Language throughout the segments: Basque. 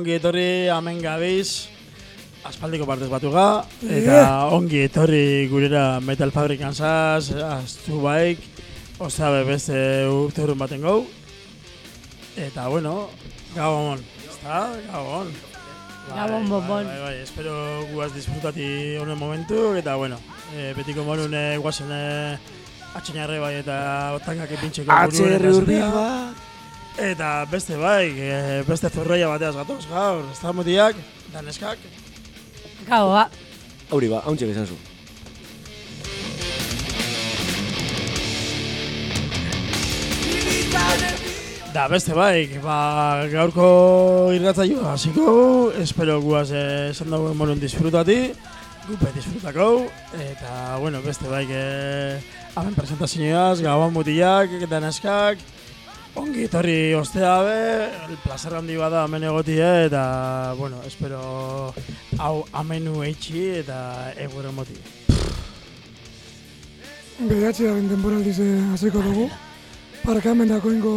ongi etorri, amen gabiz. Aspaldiko partez batuga, eta ongi etorri gurera Metal Fabric Kansas, Astu Bike, Osabe beste urte urun baten gau. Eta bueno, gabon, ezta, gabon. Gabon, bonbon. Bai, bai, espero guaz disfrutati honen momentu, eta bueno, e, betiko morun e, guazen e, atxinarre bai eta otangak epintxeko Atxerri urbil bat. Eta beste bai, e, beste zorroia bateaz gatoz gaur, ez da mutiak, daneskak. Gau, ba. Hauri ba, hauntxe bezan zu. Da beste bai, ba, gaurko irratzaio hasiko, espero guaz eh, esan dagoen morun disfrutati, gupe disfrutako, eta bueno, beste bai, eh, hamen presentazioaz, gabon mutiak, daneskak, ongi etorri ostea be, el placer handi bada hemen egotie, eta bueno, espero hau amenu eitxi eta eguren moti. Bederatziaren denboraldiz eh, hasiko dugu. Parkamendako ingo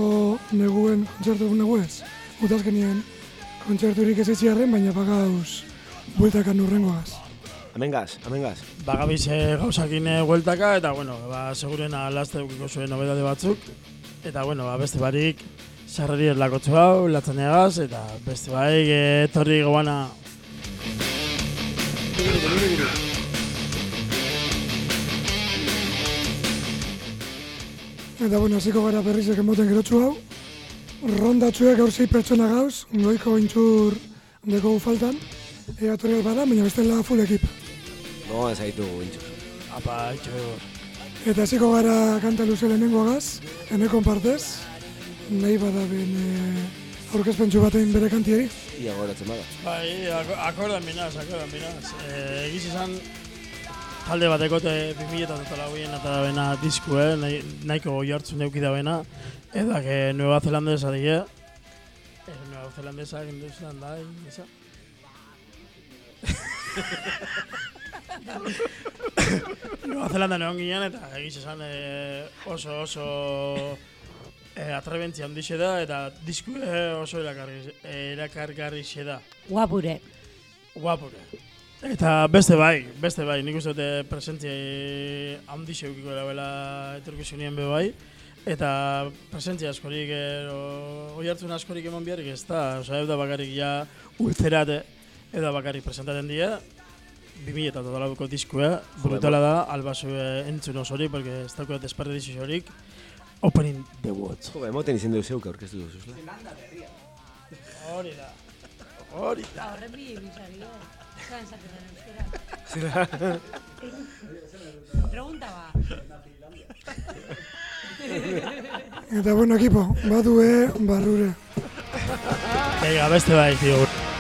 neguen kontzertu neguez. Utazkenien kontzerturik ez itxiarren, baina pagauz bueltakan urrengoaz. Amengaz, amengaz. Bagabiz eh, gauzakin eh, hueltaka, eta bueno, ba, segurena lasta eukiko zuen nobedade batzuk. Eta bueno, ba, beste barik, sarreri erlakotzu hau, latzaneagaz, eta beste barik, eh, etorri goana Eta bueno, hasiko gara berrizek emoten gerotzu hau. Rondatxuek gaur zei pertsona gauz, goiko intxur deko faltan. Ea torri bada, baina bestela full ekip. No, ez haitu gintxu. apa, itxo, Eta hasiko gara kanta luze lehenengo agaz, enekon partez. Nahi bada ben e, aurkezpentsu batein bere kantieri. Ia goratzen bada. Bai, ako- akordan binaz, akordan binaz. E, egiz izan, talde batekote 2000 eta totalaguen eta bena disku, eh? Nahi, nahiko goi hartzun neuki da bena. Eta que Nueva Zelandesa die. Eh, Nueva Zelandesa, New Zelanda, esa. Nueva Zelanda neon ginen eta egiz esan eh, oso oso eh, atrebentzia handixe da eta disku eh, oso erakargarri da. Guapure. Guapure. Eta beste bai, beste bai, nik uste dute presentzia handixe eukiko erabela etorkizunien be bai. Eta presentzia askorik, ero, oi hartzun askorik eman biharrik ez da, oza, edo bakarrik ja ultzerat edo bakarrik presentaten dira. 2000 eta totalabuko diskua, brutala da, albazu entzun osorik, porque ez dago desperdizio horik. Opening the Woods. Jo, ba, emoten izen dugu zeuk aurkeztu duzu, zuzla. Hori da. Hori da. Horren bi Zan esaten euskera. Pregunta ba. Eta bueno, ekipo, badue barrure. Venga, beste bai, tío.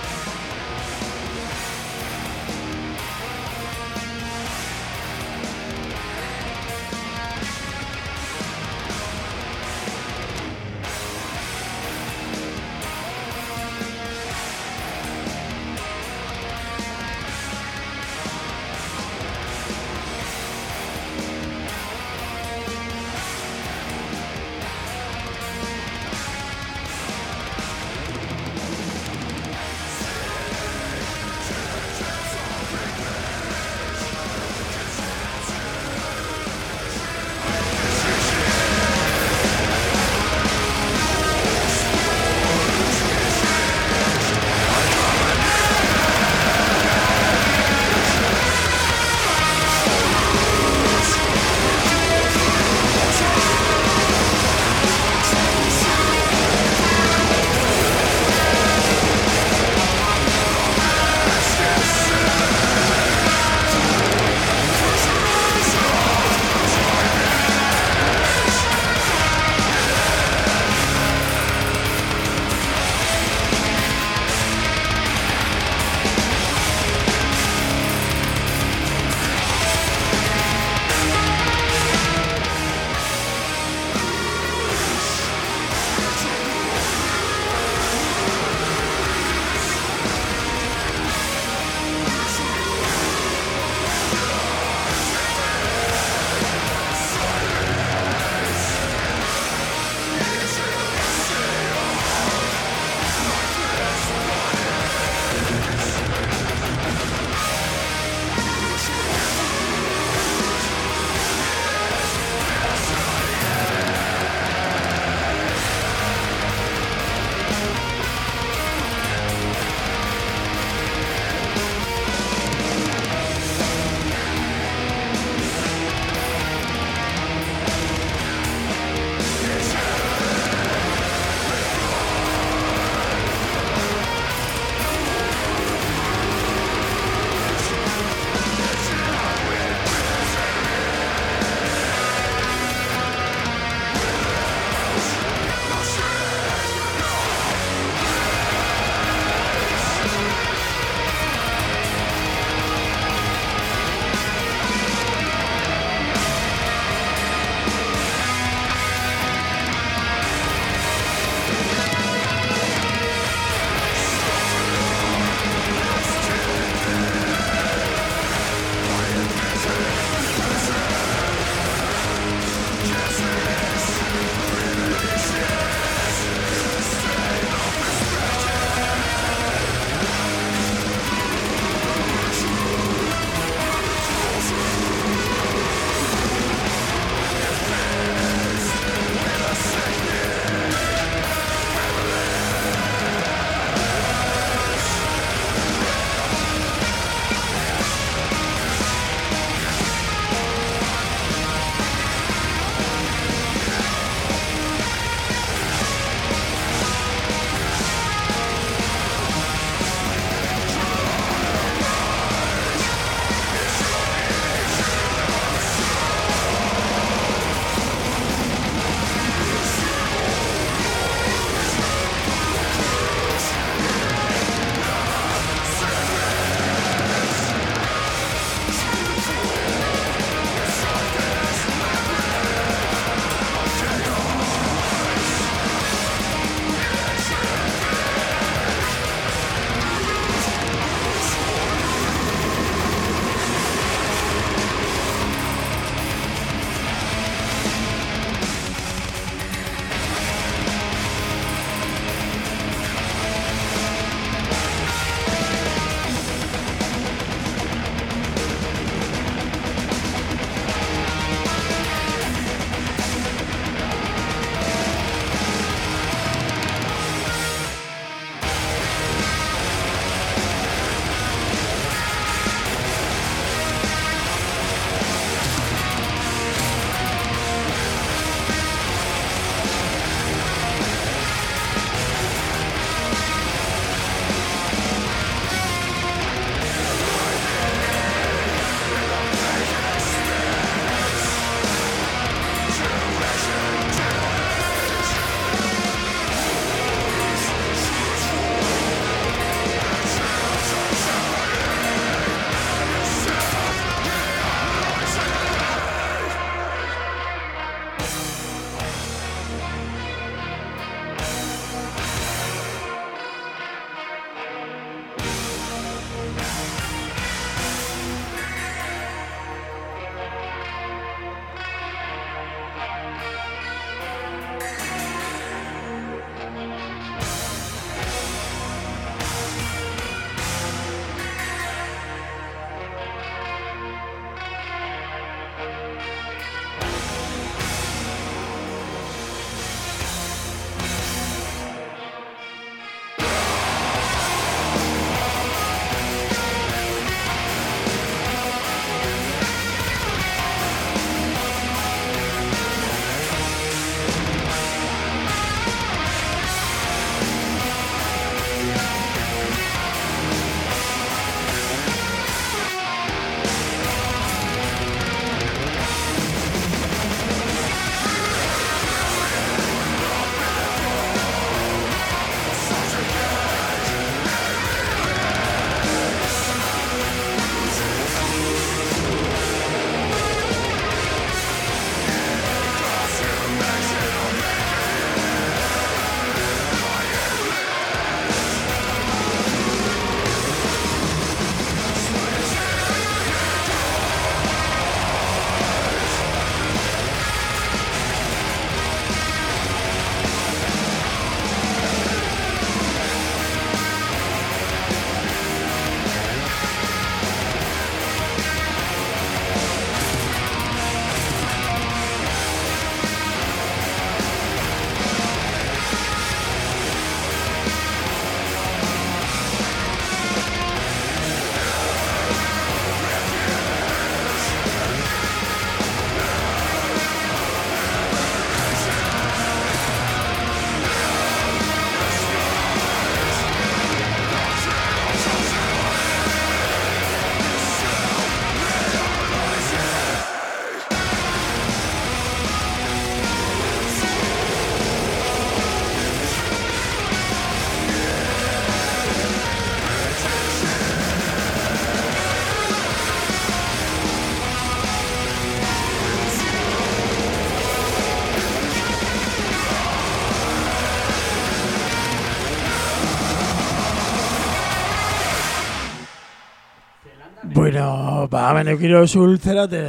Ba, hemen eukiro zultzerat, e,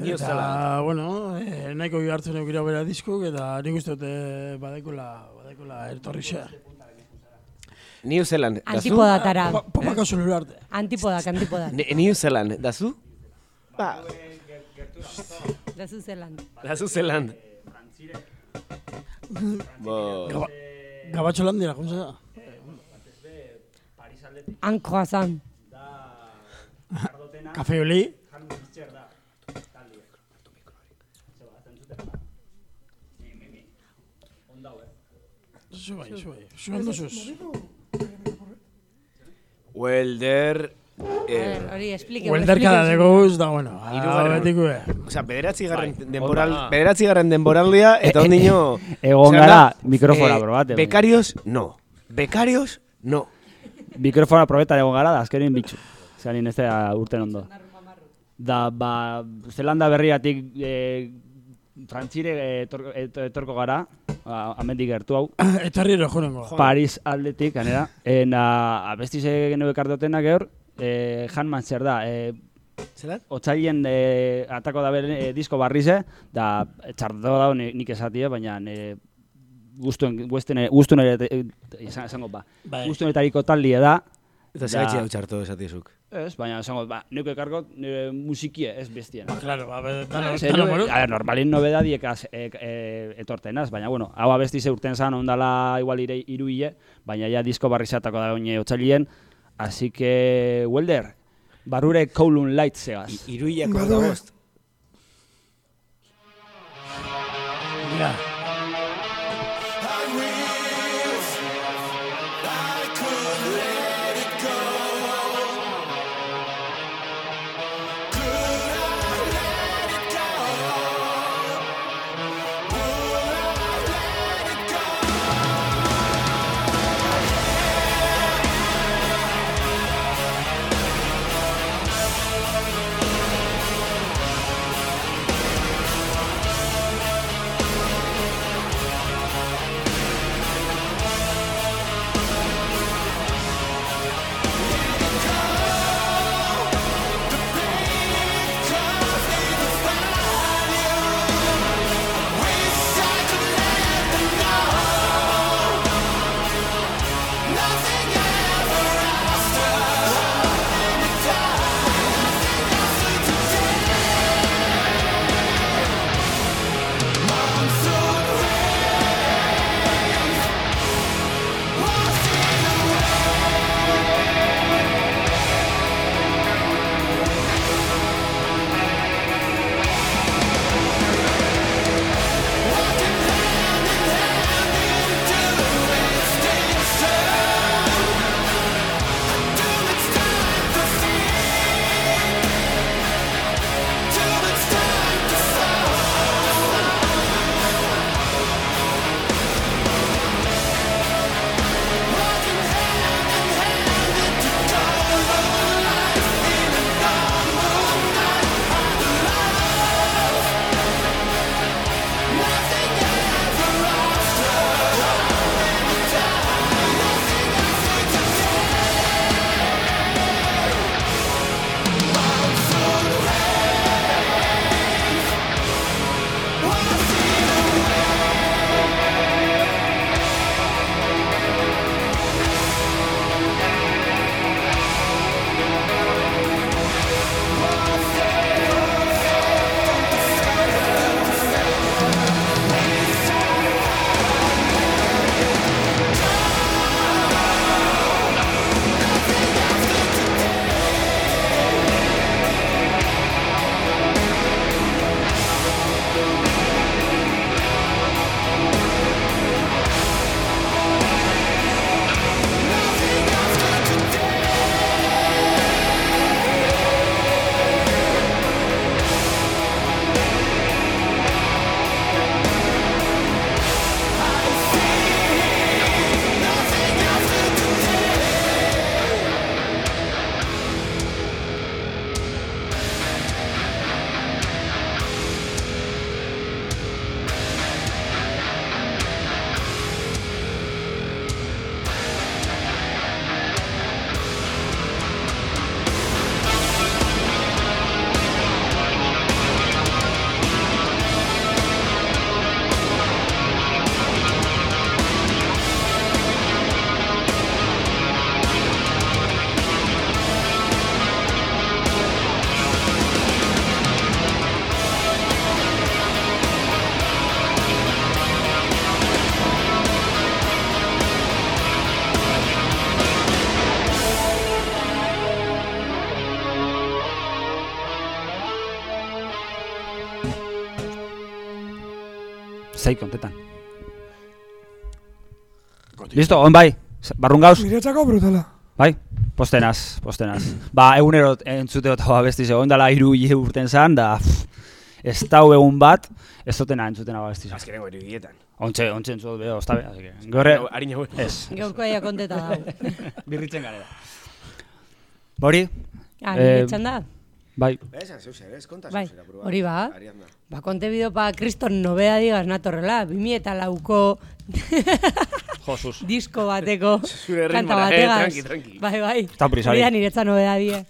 New eta, bueno, e, nahiko hartzen eukiro bera diskok, eta nik uste dute badekula, badekula ertorri xe. New Zealand, dazu? Antipodatara. Pa- Papako zulu arte. Antipodak, antipodak. Ne- New Zealand, dazu? Ba, Dazu zelan. dazu Zealand. Bo, Gaba, gabatxo lan dira, kuntza da? Han croissant. Kafe oli? Zu bai, zu bai. Zu ondo zuz. Welder, eh, hori, explique. Huelderka da guz, da bueno. Hirugarren. Betiko, eh. Osea, bederatzi garren Bai, denboral, bederatzi garren denboraldia, eta ondino... Egon gara, mikrofona eh, probate. baina. Becarios, no. Becarios, no. Mikrofona probetan egon gara, da azkenin bitxu. Zeran ez da urten ondo. Da, ba, Zelanda berriatik e, frantzire eh, etor, et- etorko gara, a- amendik gertu hau, Etorri ero jonengo. Paris aldetik, ganera. En, a, abestiz egin ekartotena gehor, e, Hanman zer da, e, Zelan? Otzailen e, atako da bere e, disko barrize, da txartatu da ni- nik esatie, baina e, guztuen, guztuen esan- esango ba, Bai. guztuenetariko taldie da, Eta Da. zegatxe hau txarto esatizuk. ez, baina esango, ba, nik ekargot nire musikie, ez bestien. Claro, ba, be, dano, Ze, dano, no, bueno. a ver, normalin nobedadiek az, e, e, etortenaz, baina bueno, hau abesti ze urten zan ondala igual ire, iru hile, baina ja disko barrizatako da oine otzailien, así que, Welder, barrure Kowloon Light zegaz. Iruilako Badu, da eh. Zei kontetan. Listo, on bai. Barrun gauz, Niretzako brutala. bai. Postenaz, postenaz. Ba, egunero entzute eta abesti ze, ondala iru hile urten zan, da... pff, Ez dau egun bat, ez dutena entzutena abesti ze. Azkenengo irudietan. Ontxe, ontxe entzut beho, ez da be, así que... Gorre, Harin hau. ez, Gaurko aia konteta dago. birritzen garela. Hori, Ah, Eh, txanda? Bai, Esan, zeu zer, ez? Konta Bai, zera, hori ba. Ariadna. Ba, konte bideo pa kriston nobea digaz natorrela. Bimi eta lauko Josus. disko bateko Zure kanta ritmora, eh, tranqui, tranqui. Bai, bai. Eta prisa, Hori da bai. niretza nobea die.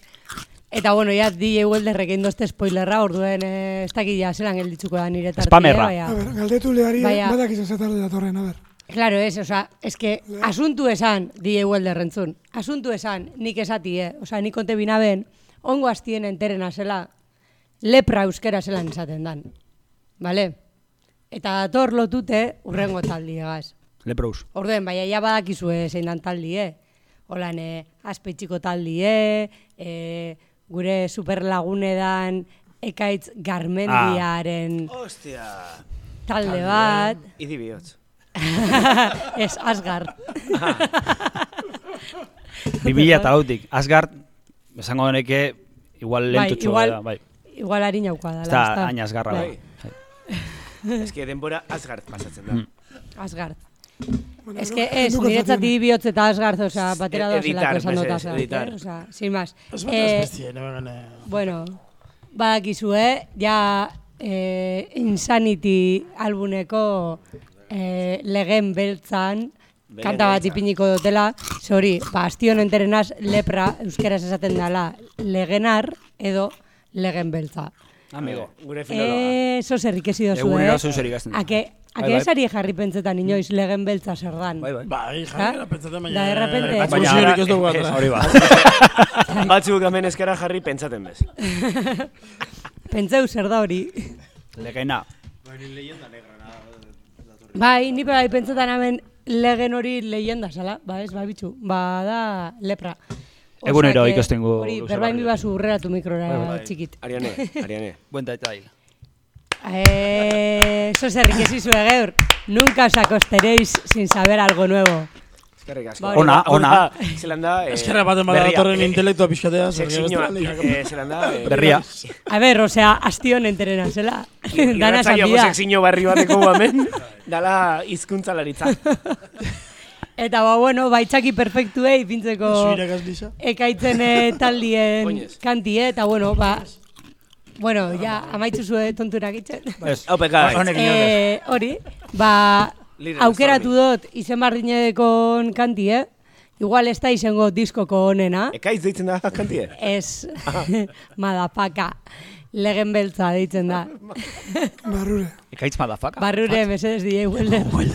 Eta bueno, ya DJ Welderrek egin dozte spoilerra, orduen eh, ez dakit ja zelan gelditzuko da nire tartie. Spamerra. baina- A ber, galdetu lehari, badak izan zetarde datorren, a ber. Claro, es, o sea, es que asuntu esan DJ Welder rentzun. Asuntu esan, nik esatie, o sea, nik konte binaben, ongo hastien enterena zela, lepra euskera zelan esaten dan. Vale? Eta dator lotute urrengo taldiegaz. Leprous. Orduen, baina ja badakizue zein dan taldie. Holan, eh, aspetxiko taldie, eh, gure superlagunedan ekaitz garmendiaren Ostia. talde bat. Idi bihotz. ez, Asgard. Bibila eta lautik. Asgard, esango deneke, igual Bai, lentutxo igual- da, bai. Igual harinaukoa dela. Ez da, ezta? hain asgarra Bai. bai. Ez que denbora Asgard pasatzen da. Mm. Asgard. Bueno, no, que kenduko niretzat bihotz eta Asgard, osea, batera E- editar, doazelako esan dut Asgard, editar. eh? Osea, sin más. Eh, bueno, badakizue, ja eh, Insanity albuneko eh, legen beltzan, kanta bat ipiniko dutela, ze hori, ba, astion enterenaz lepra, euskeraz esaten dela, legenar edo legen beltza. Amigo. Gure filologa. Eso zer ikesi dozu, Egunero eh? zeu zer ikasten. Ake, Bai, ake bai. esari jarri pentsetan inoiz legen beltza zer dan. Bai, bai. Bai, Ha? jarrera pentsatzen baina... Da, de repente- Baina ara- ez dugu ez, atra. Hori ba. Batzuk hemen eskera jarri pentsaten bez. Pentseu zer da hori. Legena. Bai, ni bai pentsetan hemen legen hori leyenda zala, ba ez, ba bitxu, ba da lepra. Egunero que ikasten gu Hori, berbain barrio. bibazu urreratu mikrora txikit. Ariane, Ariane. Buen detail. Eh, eso zer ikesi zue geur. Nunca os acosteréis sin saber algo nuevo. Eskerrik asko. Ba, Ona, Hau ona. Zelan da... eh, Eskerra baten bada datorren Eh, intelektua pixkatea. Sekzioa, eh, zelan da... eh, Berria. A ver, osea, astion enterena zela. Dana esan irratsaio bida. sekzio barri bateko hemen, dala hizkuntzalaritza. Eta ba, bueno, baitzaki perfektuei azlisa. ekaitzen eh, taldien kantie, eta bueno, ba, bueno, ja, amaitzu zue tonturak itzen. Ez. Hau inoen ez. Eh, hori, ba, aukeratu dut izen bardinedekon kantie, igual ez da izango diskoko onena, Ekaiz deitzen da kantie? ez madapaka, legen beltza deitzen da. Barrure. Ekaitz madafaka. Barrure, mesedes DJ Welder. Nowadays,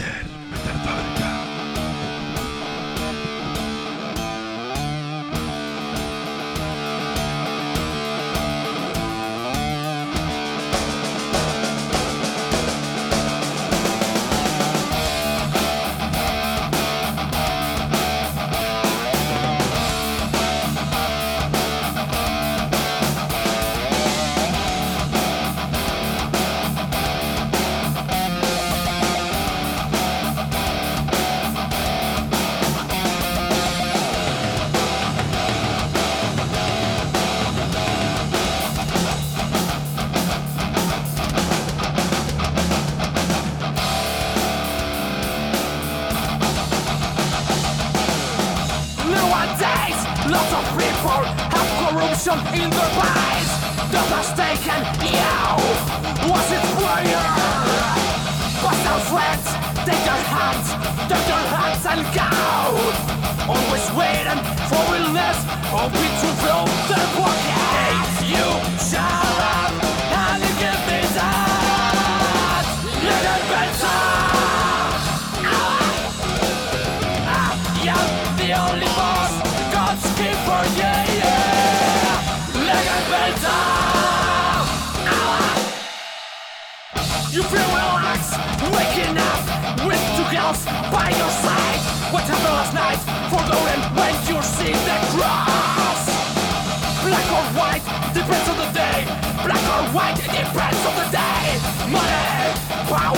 power.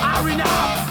Are enough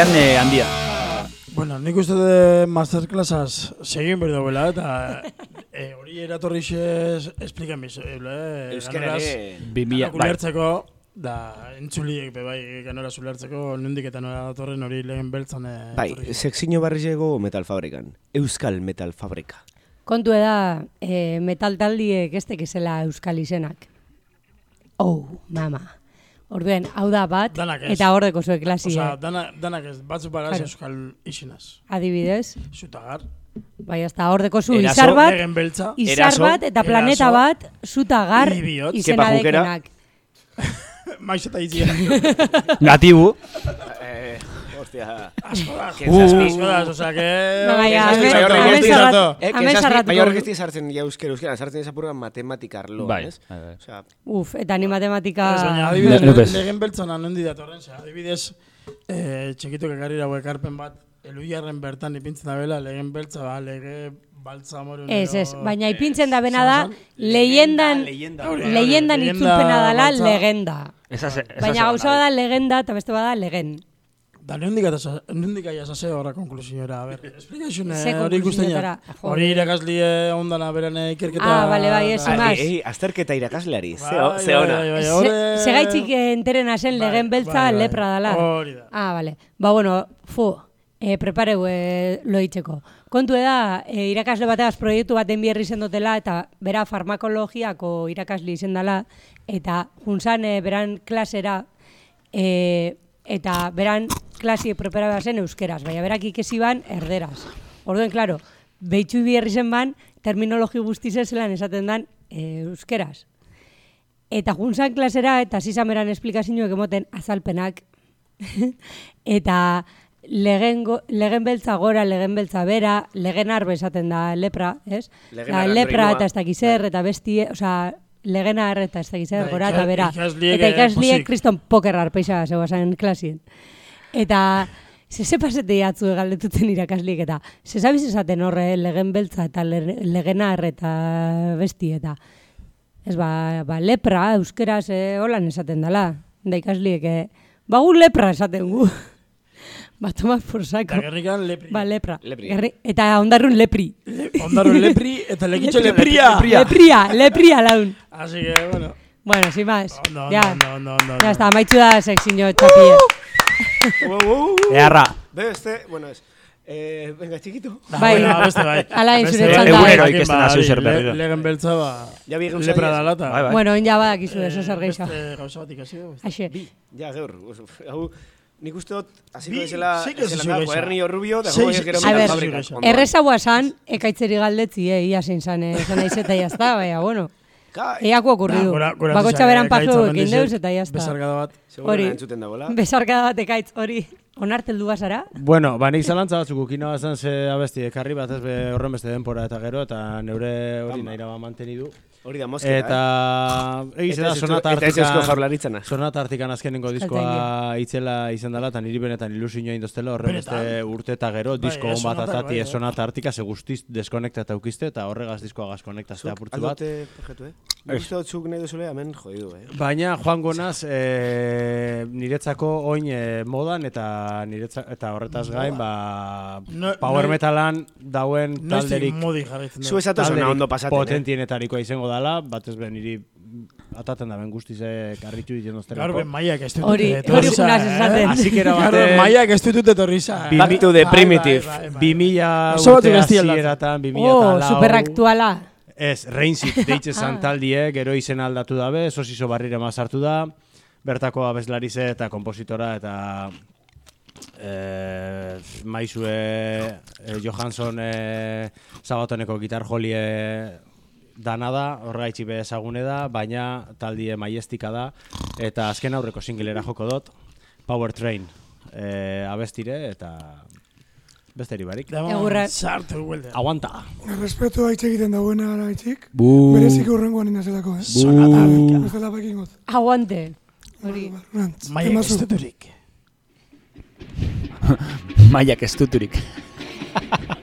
Ariadne handia. Bueno, nik uste de masterclassaz segin behar dagoela, eta eh, hori eratorri xez esplikan bizo, eh, Euskarare... Bi mila, Ganak bai. ulertzeko, da entzuliek be bai ganora ulertzeko, nondik eta nora datorren hori lehen beltzan eh, Bai, sekzio barrizego metal fabrikan. Euskal metal fabrika. Kontu da, e, metal taldiek ez tekizela euskal izenak. Oh, mama. Orduen, hau da bat, ez. eta hordeko zuek klasi, Osa, dana, danak ez, batzuk bagaz Claro. euskal isinaz. adibidez. Zutagar, Bai, hasta hordeko zu, Eraso, izar bat, beltza, izar Eraso, bat eta planeta eraso, bat zutagar izena dekenak. maiz eta itzien. Natibu. Eh, hostia. Asko da, asko da, sarratu. sartu. Eh, Hemen que esas- sarratuko Baina horrek dugu. ez dira sartzen ja euskera, euskera, sartzen zapurgan matematika arloan, Bai. ez? bai, bai. Osea, Uf, eta ni matematika... Baina adibidez, legen beltzona nondi datorren, adibidez, eh, txikitok ekarri dago ekarpen bat, eluiarren bertan ipintzen da bela, legen beltza, ba, lege baltza moru. Ez, ez, baina ipintzen da bena da, leyendan, leyendan leyenda itzulpena dala legenda. Esa, esa Baina gauza bada legenda eta beste bada legen. Da, nondik nondik aia zase horra konklusiora, a ber, esplikazun Ze hori ikusten konklusioetara? ja. Joder. Hori irakaslie ondana beren ikerketa. Ah, bale, bai, ez, da- Mas. Ei, azterketa irakasleari, Bai, ze, ze ona. bai, bai, Se- hori- Segaitzik enterena zen Bai, legen beltza bai, bai. lepra dala. Hori da. Ah, bale. Ba, bueno, fu, e, prepareu e, loitzeko. Kontu da, e, irakasle bateaz proiektu baten bierri zen dutela, eta bera farmakologiako irakasle izen dela, eta junzan e, beran klasera, e, eta beran klasi propera zen euskeraz, baina berak ikesi ban erderaz. Orduen, klaro, behitxu bierri zen ban, terminologi guztize zelan esaten dan e, euskeraz. Eta junzan klasera eta zizameran esplikazioak emoten azalpenak. eta legen, go, legen beltza gora, legen beltza bera, legen arbe esaten da lepra, ez? Legen Da, lepra eta ez dakiz zer, eta bestie, osea, legen arre eta ez dakiz zer, Da, gora eta bera. Eta eh, ikasliek pozik. kriston poker arpeixa zeuazen klasien. Eta ze ze pasete jatzu galdetutzen irakasliek eta ze sabiz esaten horre legen beltza eta le- legen arre eta besti eta Ez ba, ba lepra, euskeraz eh, holan esaten dela. Da ikasliek, eh, ba gu lepra esaten gu. ba, tomat por saco. Eta gerrikan lepri. Ba, lepra. Lepri. Gerri, eta ondarrun lepri. Ondarro lepri eta lekitxo lepria. Lepria, lepria laun. Así que, bueno. Bueno, sin más. Ondo, ondo, ya, ondo, ondo, ondo. ya está, maitxu da sexinio txapie. Earra. Beste, bueno, ez. Eh, venga, chiquito. Bai. Bueno, beste bai. Ala egin zure bai. txanda. Egunero Jakin ikesten da zeu zer hori, berriro. le- Legen beltza ba... Ja bi gauza Lepra ja- da lata. Bai, bai. Bueno, in ja badakizu eso zer geixa. Beste gauza bat ikasi dugu. Aixe. Ja, gaur. Hau, nik uste dut, hasiko Bi, ezela, sei que ezela zu da, gaixa. cuadernillo rubio, da Sei- juego gero sei A metal ver, fabrika. zu Ondo. Errezagoa san, ekaitzeri galdetzi, eh, ia zein zan, eh, izeta jazta, baina, bueno. Eako okurridu. Gora- gora Bakotxa beran pasu ekin deuz eta jazta. Bezarkada bat. hori. entzuten dagoela. Besarkada bat ekaitz, hori. Onarteldu bazara? Bueno, ba, nik zalantza batzuk ukina bazan ze abesti ekarri bat ez be horren beste denpora eta gero, eta neure hori Bamba. nahi ba mantenidu. Hori da, mosketa, Eta egiz Eta da sonata Eta ez eusko artikan, jaurlaritzana. sonata artikan azkenengo diskoa itzela izan dela, eta niri benetan ilusioa indoztela, horren beste urte eta gero, Bai, disko eh, hon bat atati bai, bai. sonata artika, ze guztiz deskonektata ukizte, eta horregaz diskoa gaz konektaztea apurtzu bat. Aldote, projetu, eh? Dut zuk nahi duzule, hemen jodidu, eh? Baina joango naz, e, niretzako oin e, modan eta niretza, eta horretaz gain, ba, No- power no- metalan dauen talderik Zu esatu zona talderik ondo pasaten, eh? potentienetarikoa izango dala, batez be niri ataten da ben guztize karritu ditzen dozterako. ben maiak ez ditut Hori- etorri hori junaz eh? esaten. Así que era Gaur baten- ben maiak ez ditut etorri za, eh? Back to the primitive. Bai, bai, bai. 2000 Oso urte dira aldatzen. hasieratan, 2000 Oh, eta lau. superaktuala. Ez, Rainsit deitze zan taldie, gero izen aldatu dabe, sosiso barrire mazartu da, bertako abeslarize eta kompositora eta eh, maizue eh, Johansson eh, Sabatoneko gitar jolie dana da, horregaitzi be ezagune da, baina taldie maiestika da, eta azken aurreko singlera joko dot, Power Train eh, abestire, eta besteri barik. Dama, Egurra. Sartu guelde. Aguanta! Respetu haitz egiten dagoena ara haitzik. Bu. Berezik urrengoan inazelako, eh? Sonata. Bestela bakin got. Aguante. Hori. Maiak emazu. duturik. Maiak ez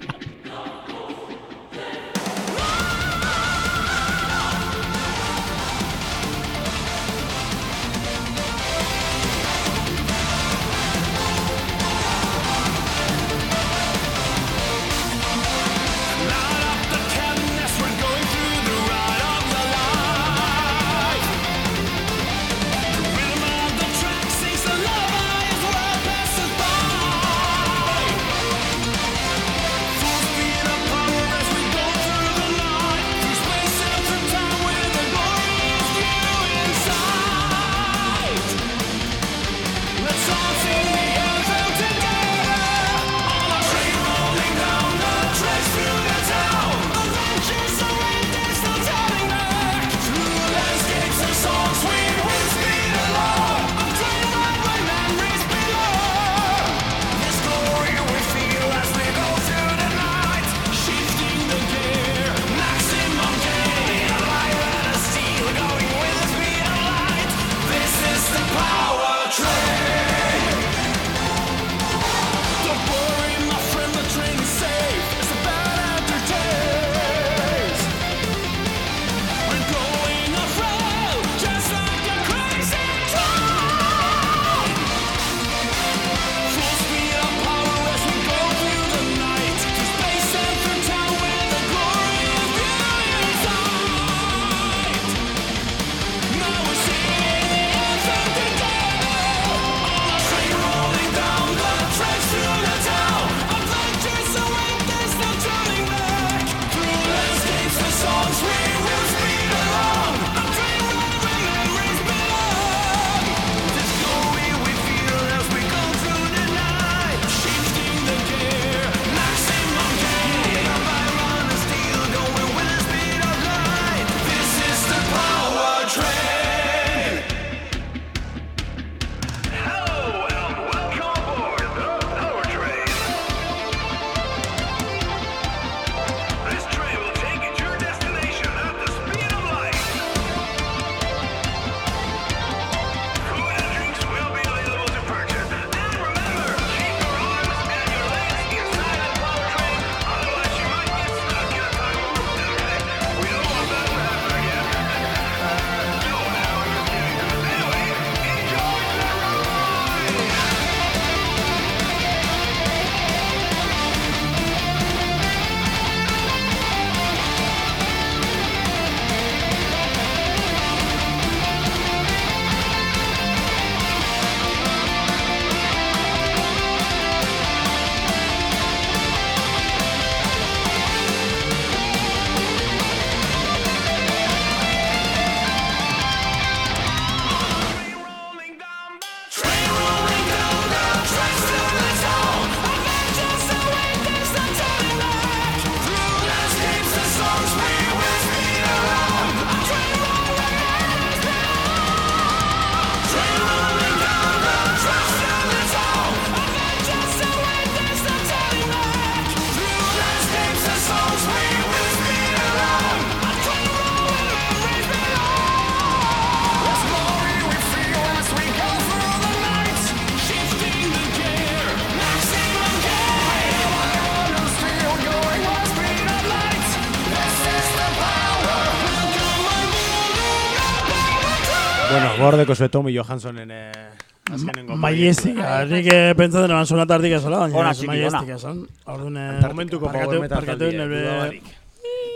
Gordeko zuetomi Johanssonen eh, azkenengo Maiestika, nik eh, pentsatzen eban sonata artik ezala, baina Ona, ez esan. Orduan, eh, Momentuko parkatu- parkatu taldia, nebe-.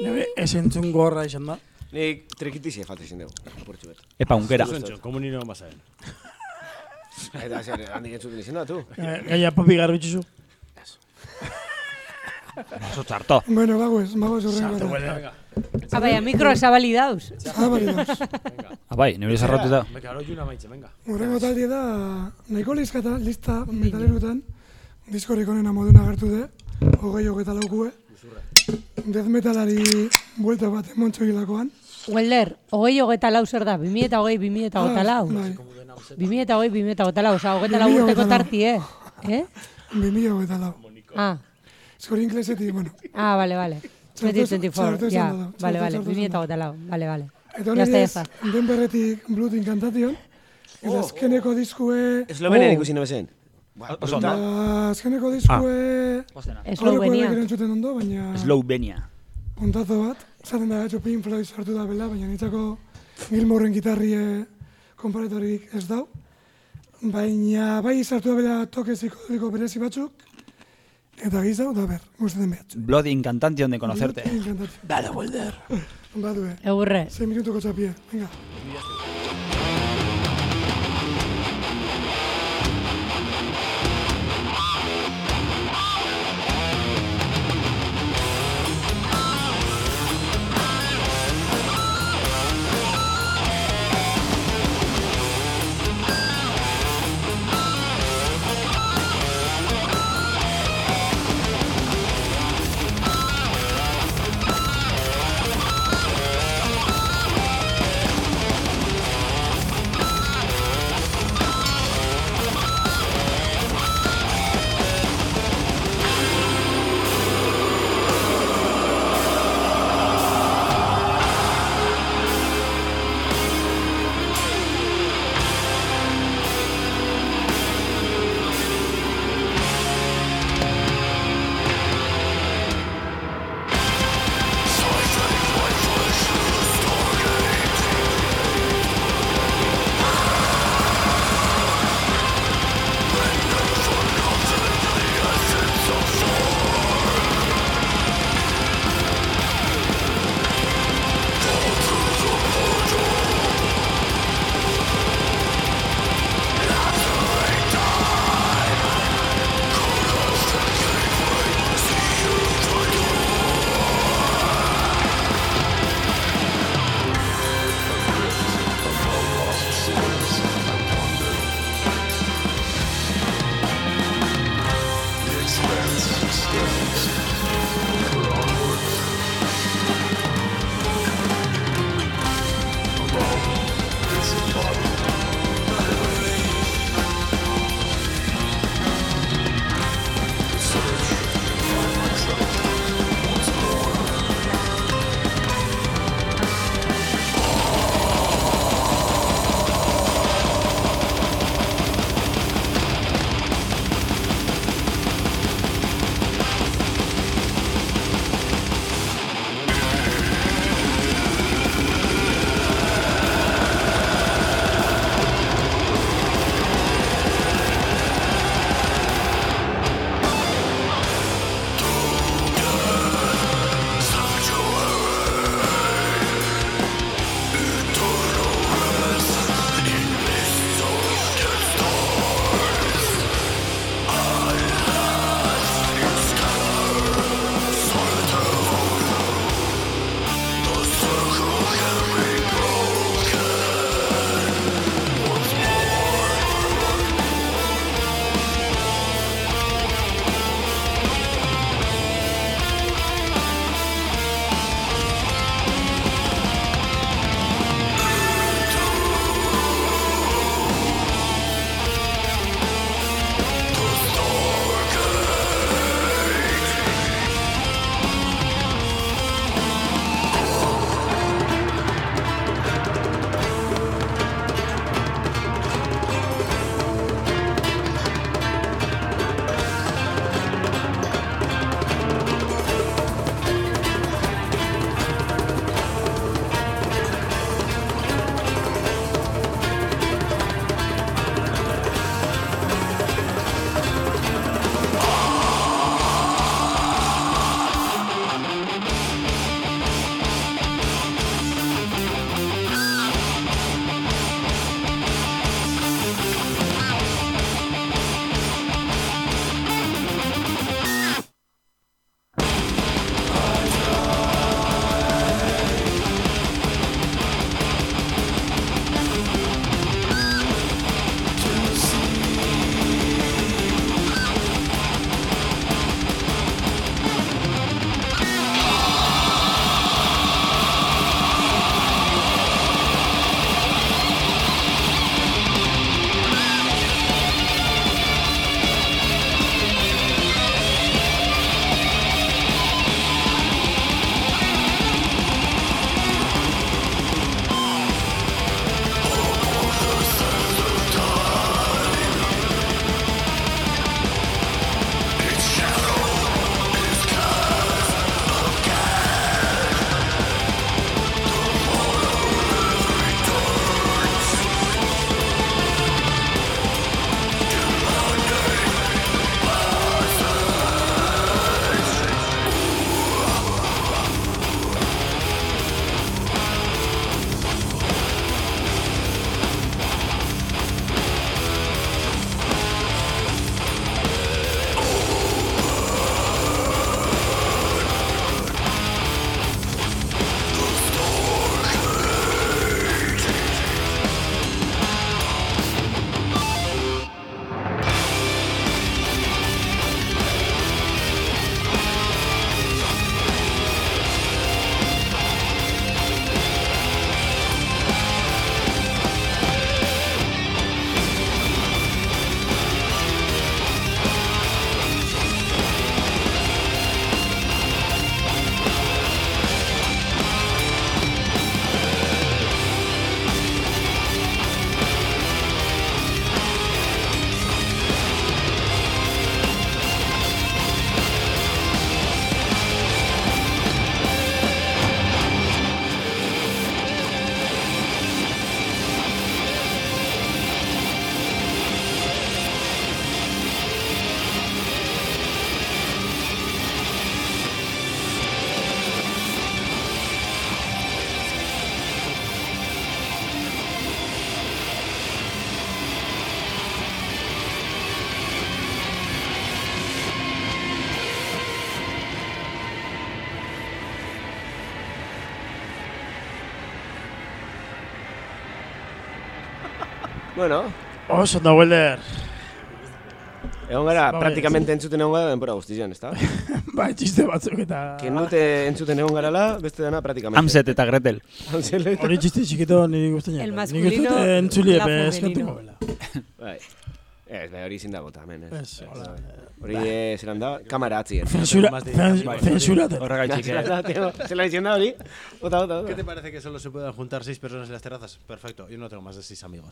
Nebe esentzun gorra izan da. Nik trikitizia falta izan dugu. Portxu bet. Epa, unkera. Zentxo, komunino basaen. Eta zer, handik entzuten izan da, tu. Eh, Gaia papi garbitxuzu. Oso txarto. Bueno, bagoez, bagoez horren Sartu, gara. Ah, baina mikroa zabali dauz. Ah, bali dauz. Abai, nire zarratuta. Beka, oro juna maitze, venga. Horrengo talde da, nahiko lizkata, lista metalerutan, diskorik onena moduna agertu de, hogei hogeita laukue. Death metalari buelta bat emontxo hilakoan. Welder, hogei hogeita lau zer da, 2000 eta hogei, 2000 eta hogeita lau. Bai, 2000 eta hogei, 2000 eta hogeita lau, oza, hogeita lau 2000 urteko tarti, eh? Eh? 2000 hogeita lau. Ah, Zori inklesetik, bueno. ah, vale, vale. Txarto- 2024, txarto ja, esan da, vale, txarto- vale, txarto 2000 esan eta da. hogeita lau, vale, vale. Eta hori está, ya ez, está. den berretik Blood Incantation, eta azkeneko diskue... Eslovenian Oh. ikusi nebezen. Oso ondo. Ba, azkeneko diskue... Eslovenia. Aurrekoak entzuten ondo, baina... Slovenia. Puntazo bat, zaten da gatxo Pink Floyd sartu da bela, baina nitzako Gilmoren gitarrie konparatorik ez dau. Baina bai sartu da bela toke psikodélico berezi batzuk, eta gizau, da ber, gustatzen behatzu. Blood incantation de conocerte. Bada, Welder. Badue, Egurre. 6 minutuko txapie, venga. Bueno, Oso da Welder. egon gara, Ba, praktikamente entzuten egon gara denbora guztian, ezta? Bai, txiste batzuk eta... Kenute entzuten egon garala, beste dana praktikamente. Hamset eta Gretel. Hori txiste txikito niri gustatzen. El masculino, entzuli la epe femenino. eskatuko bela. Bai. Ez, bai, hori ezin dago hemen, ez. Ez, hola. Hori zelan da, kamara zen- bai. zensurate. Horregaitzik, Zelan eh? zelan izan da hori? Ota, ota, ¿Qué ota. te parece que solo se puedan juntar seis personas en las terrazas? Perfecto, yo no tengo más de seis amigos.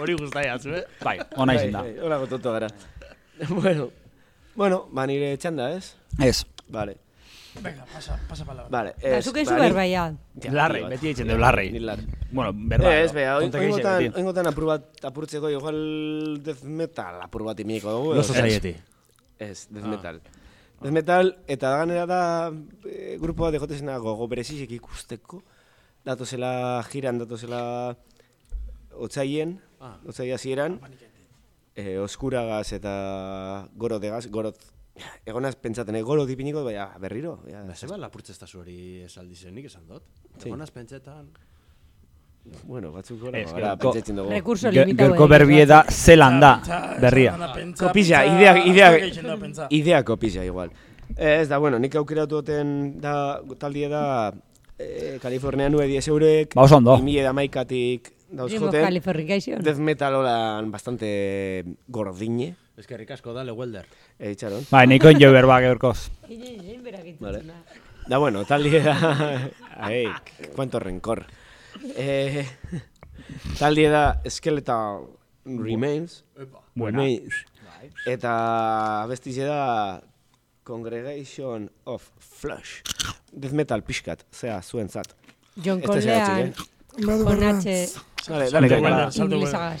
Hori guztaia zu, eh? Bai, ona izin da. Bai, bai, Hola, gototo gara. bueno, bueno, ba nire txanda, ez? Ez. Vale, Venga, pasa, pasa palabra. vale. Ba, ez, zuk ba, enzu ni- berbaia. Ja, Larrei, beti eitzen du larrei. Ni lar. Bueno, berba. Ez, bea, oingotan, apur bat apurtzeko, igual death metal apur bat imieko dugu. Los Society. Ez, death metal. Death metal, eta ganera da e, grupo bat egotezena gogo berezizek ikusteko. Datozela jiran, datozela otzaien, Ah. otzaia zieran. E, oskuragaz eta gorodegaz, gorot. Egonaz pentsaten, eh, goro dipiniko, baina berriro. Ja, Da, zeba lapurtze ez hori esaldizen nik esan dut. Sí. Egonaz pentsetan. bueno, batzuk gora, gara, gero- pentsatzen dugu. Recurso Ge- limitado. Gerko berbie da zelan da, berria. Kopisa, idea, idea, idea kopisa igual. Eh, Ez da, bueno, nik aukeratu duten da, taldie da, eh, Kalifornia nue 10 eurek, Ba, oso ondo. 2000 amaikatik dauz Dream of joten, death metal holan bastante gordine, Ez que rikasko dale welder. eh, itxaron. Bai, neiko jo berba gaurkoz. Vale. Da, bueno, taldie da, ai, cuánto rencor. Eh, taldie da Skeletal Remains, Buena. Remains. Eta bestize da Congregation of Flush. Death metal pixkat, zea. John da zehatzik, Conlean, eh? Badu con. H, Dale, dale, dale. gara. Salto inglés gara.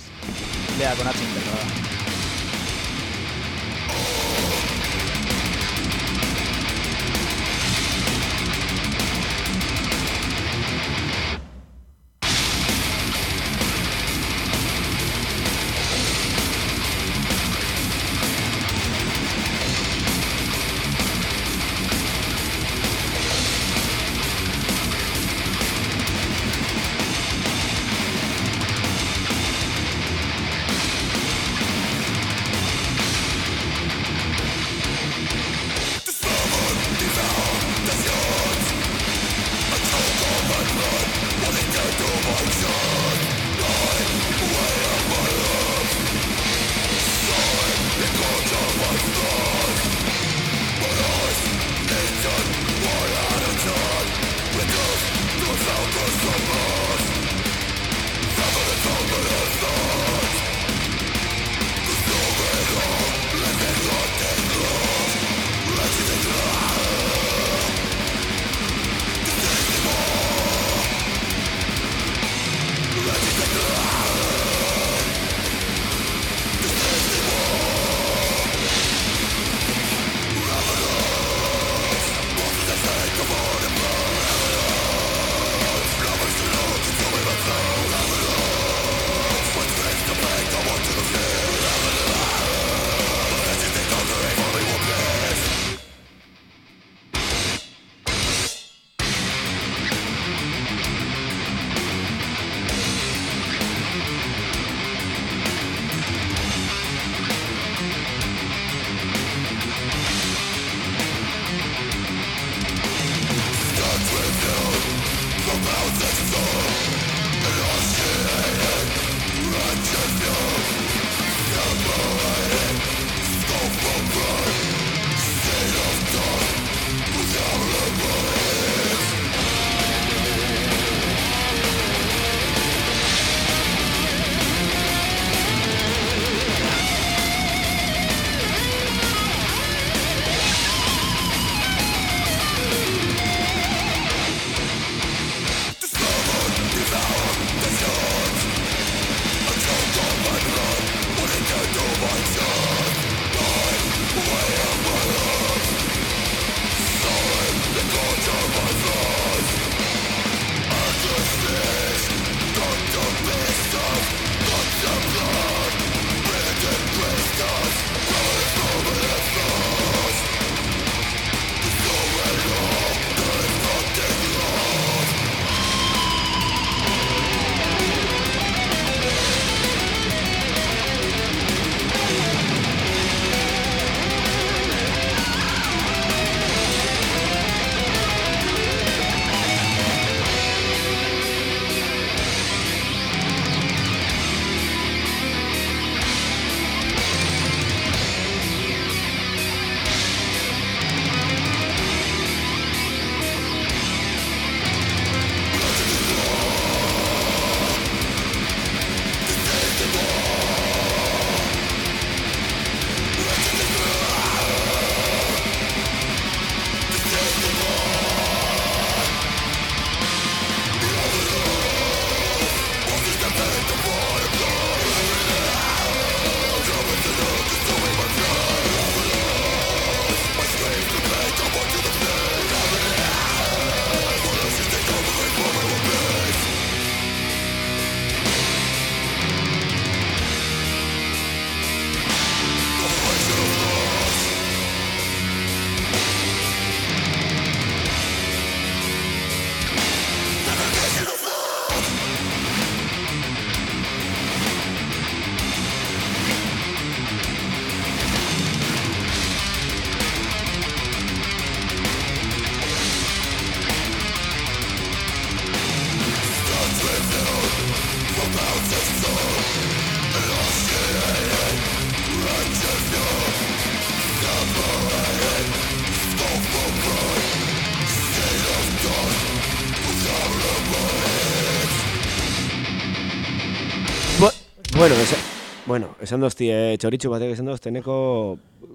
Esan dozti, eh, txoritxu batek esan dozteneko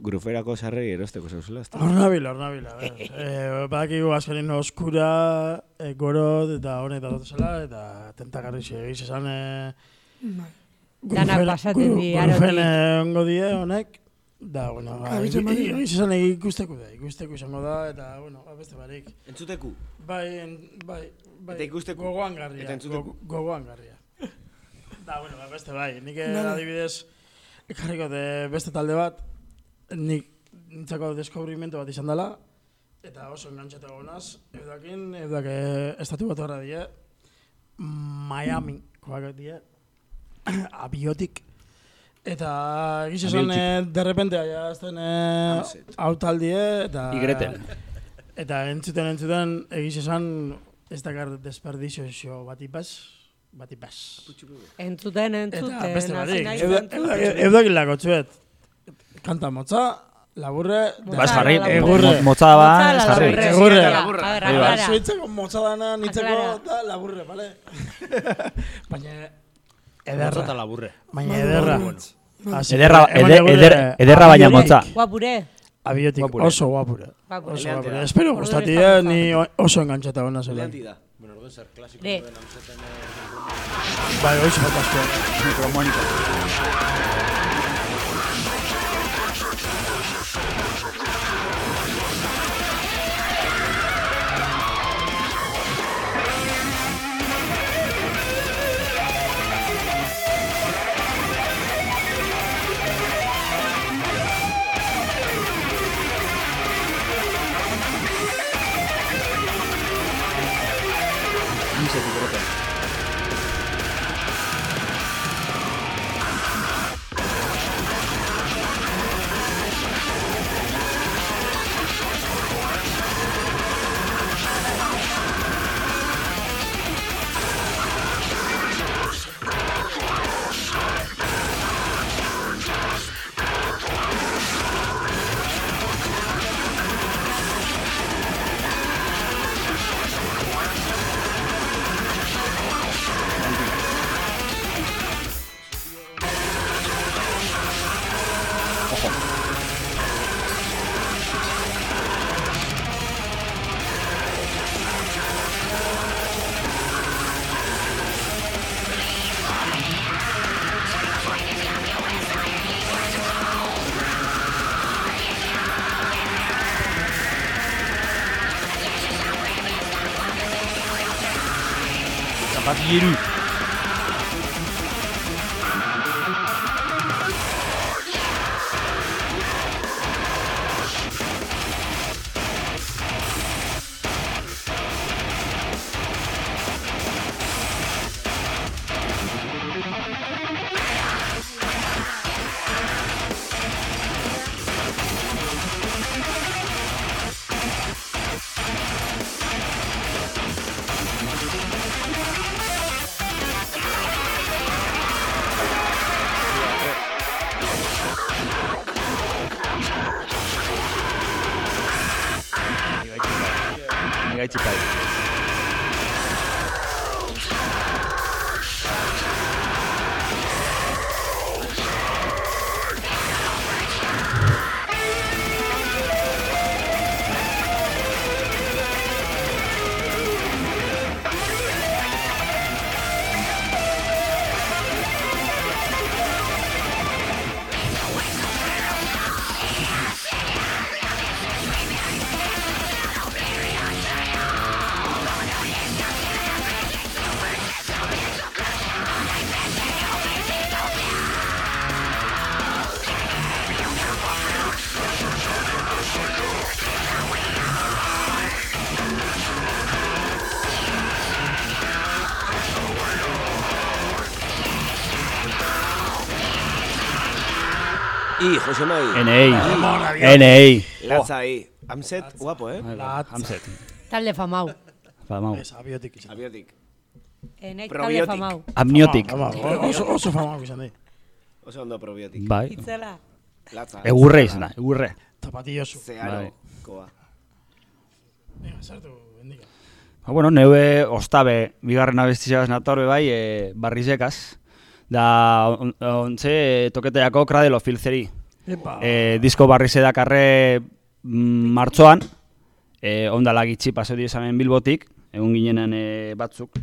gruferako sarrei erosteko zauzela. Hor nabil, hor nabil, a ver. eh, badakigu azkenin oskura, eh, gorot eta honek eta dutela, eta tentakarri egiz esan... Eh, grufen- pasatzen gru- di, arotik. eh, ongo die honek, da, bueno, ba, esan ikusteko da, ikusteko izango da, eta, bueno, ba, beste barik. Entzuteku. Bai, en- bai, bai. Eta ikusteko. Gogoan garria. Gogoan garria. da, bueno, ba, beste bai. Nik eh, adibidez, ekarriko de beste talde bat, nik nintzako deskubrimentu bat izan dela, eta oso engantzatu gonaz, eudakin, eudak eh, estatu bat horra die, Miami, koak die, abiotik, eta egiz esan, eh, derrepente, ja, azten, eh, hau taldie, eta... Igretel. Eta entzuten entzuten egiz esan ez dakar desperdizio bat ipaz, bat ipaz. Entzuten, entzuten. Eta beste entzuten. eudak hilako txuet. Kanta motza, laburre, Motza, Bas jarri, egurre. mo- motza ba, Motza, ez jarri. Egurre. Zuitzeko motza dana nitzeko da laburre, bale? Baina Motza ederra, eta laburre. baina ederra. Ederra, ederra baina motza. Guapure. Abiotik, Guapure. oso guapure. Oso guapure. Espero Orduan gustati, ez da eh, ni oso engantzata hona Bare også holdt jeg spørg, snukker og monitor. 言える。I, Jose Mai. NEI. NEI. Latza ahí. Amset, guapo, eh? Latza. Hamset. Talde famau. Famau. Ez, abiotik izan. Abiotik. Enek talde famau. Amniotik. Oso, oso famau izan di. Oso ondo probiotik. Bai. Itzela. Latza. Egurre izan da, egurre. Zapatillosu. Zeharo. Bai. Koa. Venga, sartu, bendiga. Ba, bueno, neue ostabe, bigarren abestizagaz natorbe bai, e, barrizekaz. Da, on- ontze, toketeako Cradle of Filtheri. Epa. E, disko barri zedakarre mm, martzoan, e, ondala gitxi paseo esamen bilbotik, egun ginenen e, batzuk,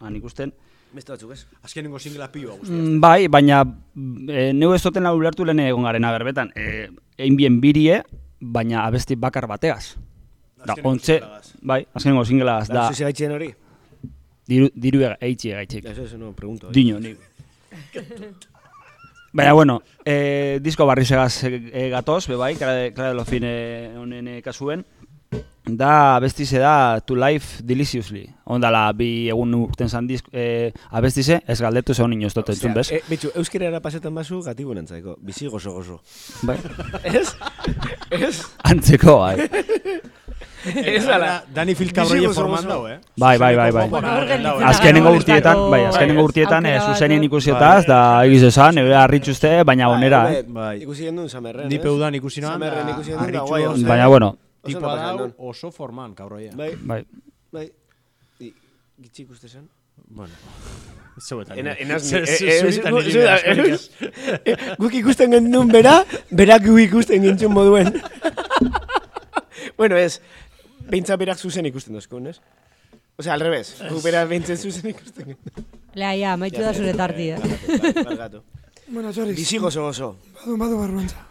han ikusten. Beste batzuk ez? Azkenengo singela pioa guztia. Mm, bai, baina e, neu ez duten ulertu lehen egon garen berbetan. E, egin bien birie, baina abesti bakar bateaz. Da, ontze, bai, azkenengo singelagaz, Da, da, zuzi gaitzen hori? diru, diru eitxi gaitxik. Eso, eso no, pregunto. eh. Dino, ni. Baina, bueno, eh, disko barri segaz eh, gatoz, be bai, Cradle Cradle of Filth honen eh, kasuen. Da, abestize da To Life Deliciously. Ondala, bi egun urten zan disk, eh, abestize, ez galdetu ze honi inoz dut entzun, bez? Eh, bitxu, euskerara pasetan bazu gatibu nantzaiko. Bizi gozo gozo. Bai. Ez? Ez? Antzeko, bai. Ez ala. Dani Filkabroie Bizi gozo forman gozo. dau, eh? Bai, bai, bai, bai. Da, Azkenengo urtietan, bai, azkenengo urtietan eh, zuzenien eh? ikusiotaz, da egiz esan, ebe harritxuzte, baina onera, eh? Bai. Ikusi gendun samerren, Ni peudan ikusi noan, Samerren da, ikusi gendun da, guai. Baina, bueno, dau duen. oso forman, kabroia. Bai, bai. bai. I, gitxi ikuste zen? Bueno. Eh, eh, eh, Guk ikusten gendun bera, berak gu ikusten gintzun moduen. bueno, ez, beintza berak zuzen ikusten dozkun, ez? Osea, al revés, guk bera beintzen zuzen ikusten. Lea, ja, maitu da zure eh? Barkatu. Bueno, txoriz, Bizi gozo gozo. badu, badu barruantza.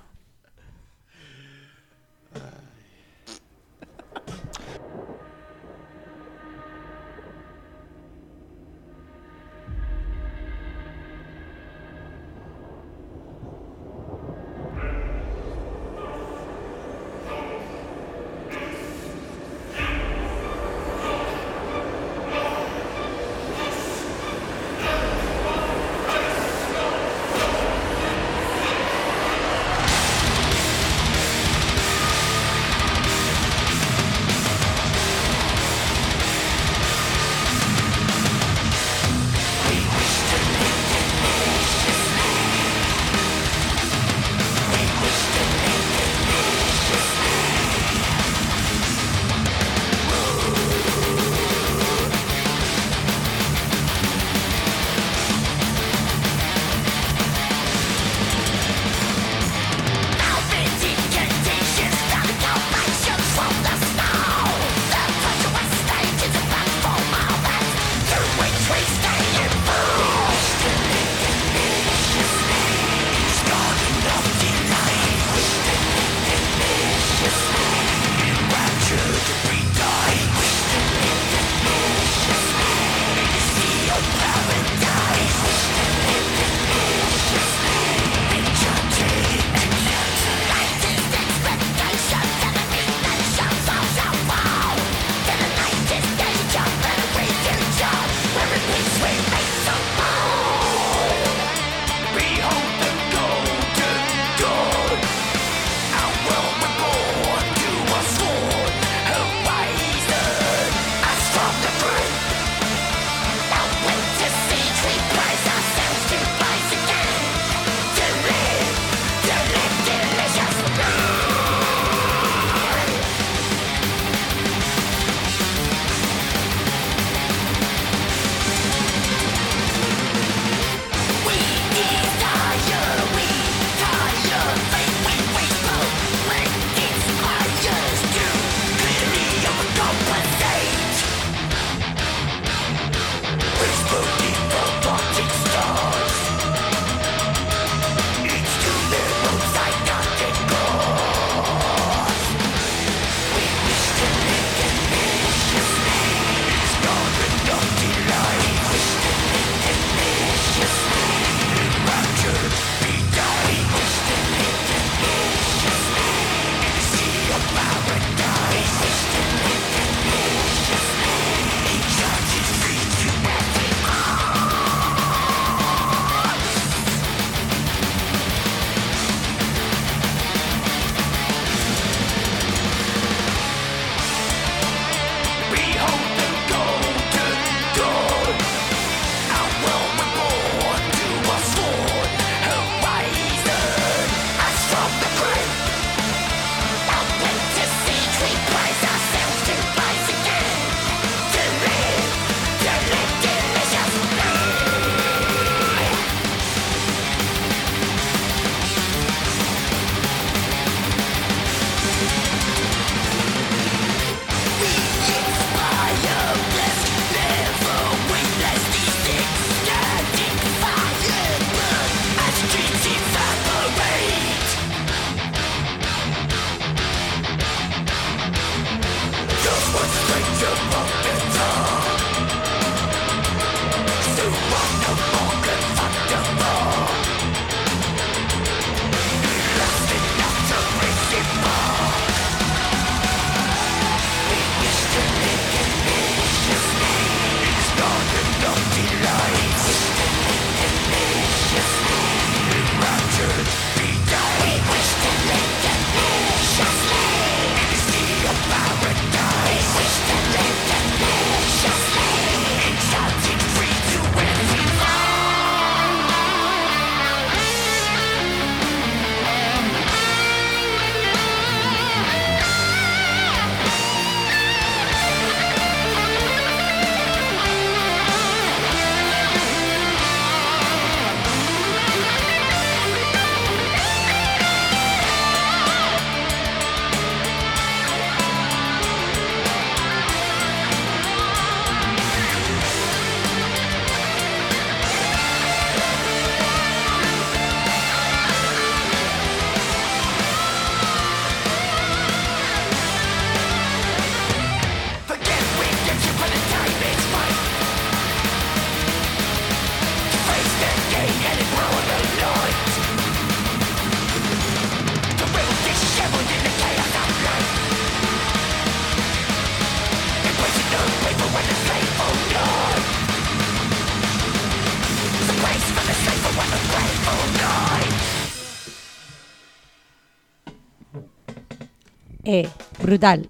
Brutal.